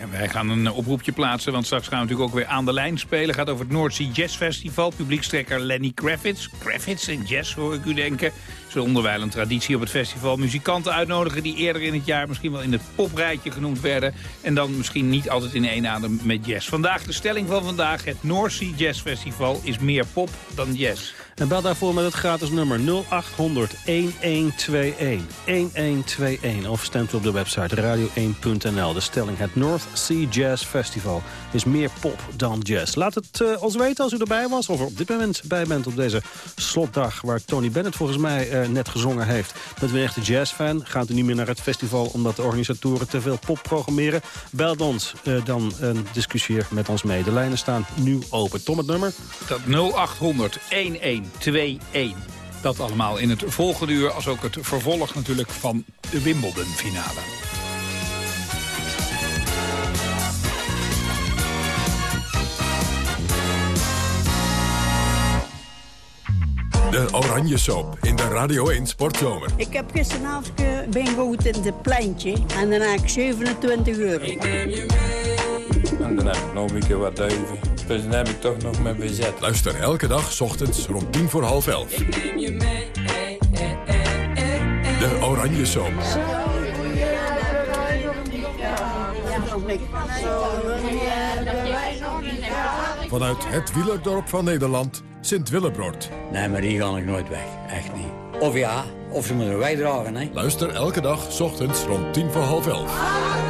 Wij gaan een eh, oproepje plaatsen, want straks gaan we natuurlijk ook weer aan de lijn spelen. Gaat over het Sea Jazz Festival. Publiekstrekker Lenny Kravitz. Kravitz en jazz, hoor ik u denken. Is onderwijl een traditie op het festival. Muzikanten uitnodigen die eerder in het jaar misschien wel in het poprijtje genoemd werden. En dan misschien niet altijd in één adem met jazz. Vandaag de stelling van vandaag. Het Sea Jazz Festival is meer pop dan jazz. En bel daarvoor met het gratis nummer 0800 1121 1121. Of stemt op de website radio1.nl. De stelling het North Sea Jazz Festival is meer pop dan jazz. Laat het eh, ons weten als u erbij was. Of er op dit moment bij bent op deze slotdag... waar Tony Bennett volgens mij eh, net gezongen heeft. Bent u een echte jazzfan? Gaat u niet meer naar het festival... omdat de organisatoren te veel pop programmeren? Bel ons eh, dan en discussieer met ons mee. De lijnen staan nu open. Tom, het nummer? Dat 0800 1121. Dat allemaal in het volgende uur, als ook het vervolg natuurlijk van de Wimbledon-finale. De Oranje Soap in de Radio 1 Sportzomer. Ik heb gisteravond bingo in het pleintje en dan heb ik 27 euro. Ik neem je mee. En dan heb ik nog een keer wat duiven. Dus dan heb ik toch nog mijn bezet. Luister elke dag 's ochtends rond tien voor half elf. neem je mee. De Oranje Soap. Vanuit het wielerdorp van Nederland, Sint-Willebroord. Nee, maar die ga ik nooit weg. Echt niet. Of ja, of ze moeten wij dragen, hè. Luister elke dag 's ochtends rond tien voor half elf.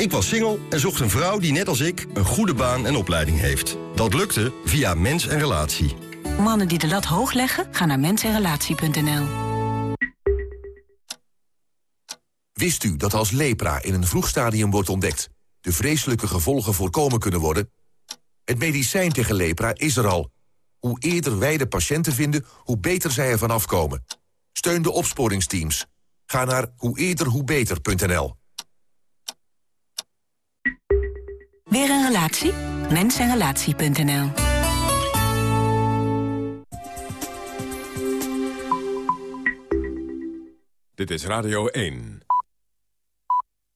Ik was single en zocht een vrouw die net als ik een goede baan en opleiding heeft. Dat lukte via Mens en Relatie. Mannen die de lat hoog leggen, gaan naar mensenrelatie.nl. Wist u dat als lepra in een vroeg stadium wordt ontdekt... de vreselijke gevolgen voorkomen kunnen worden? Het medicijn tegen lepra is er al. Hoe eerder wij de patiënten vinden, hoe beter zij ervan afkomen. Steun de opsporingsteams. Ga naar hoe eerder hoe beter.nl. Weer een relatie? Mensenrelatie.nl Dit is Radio 1.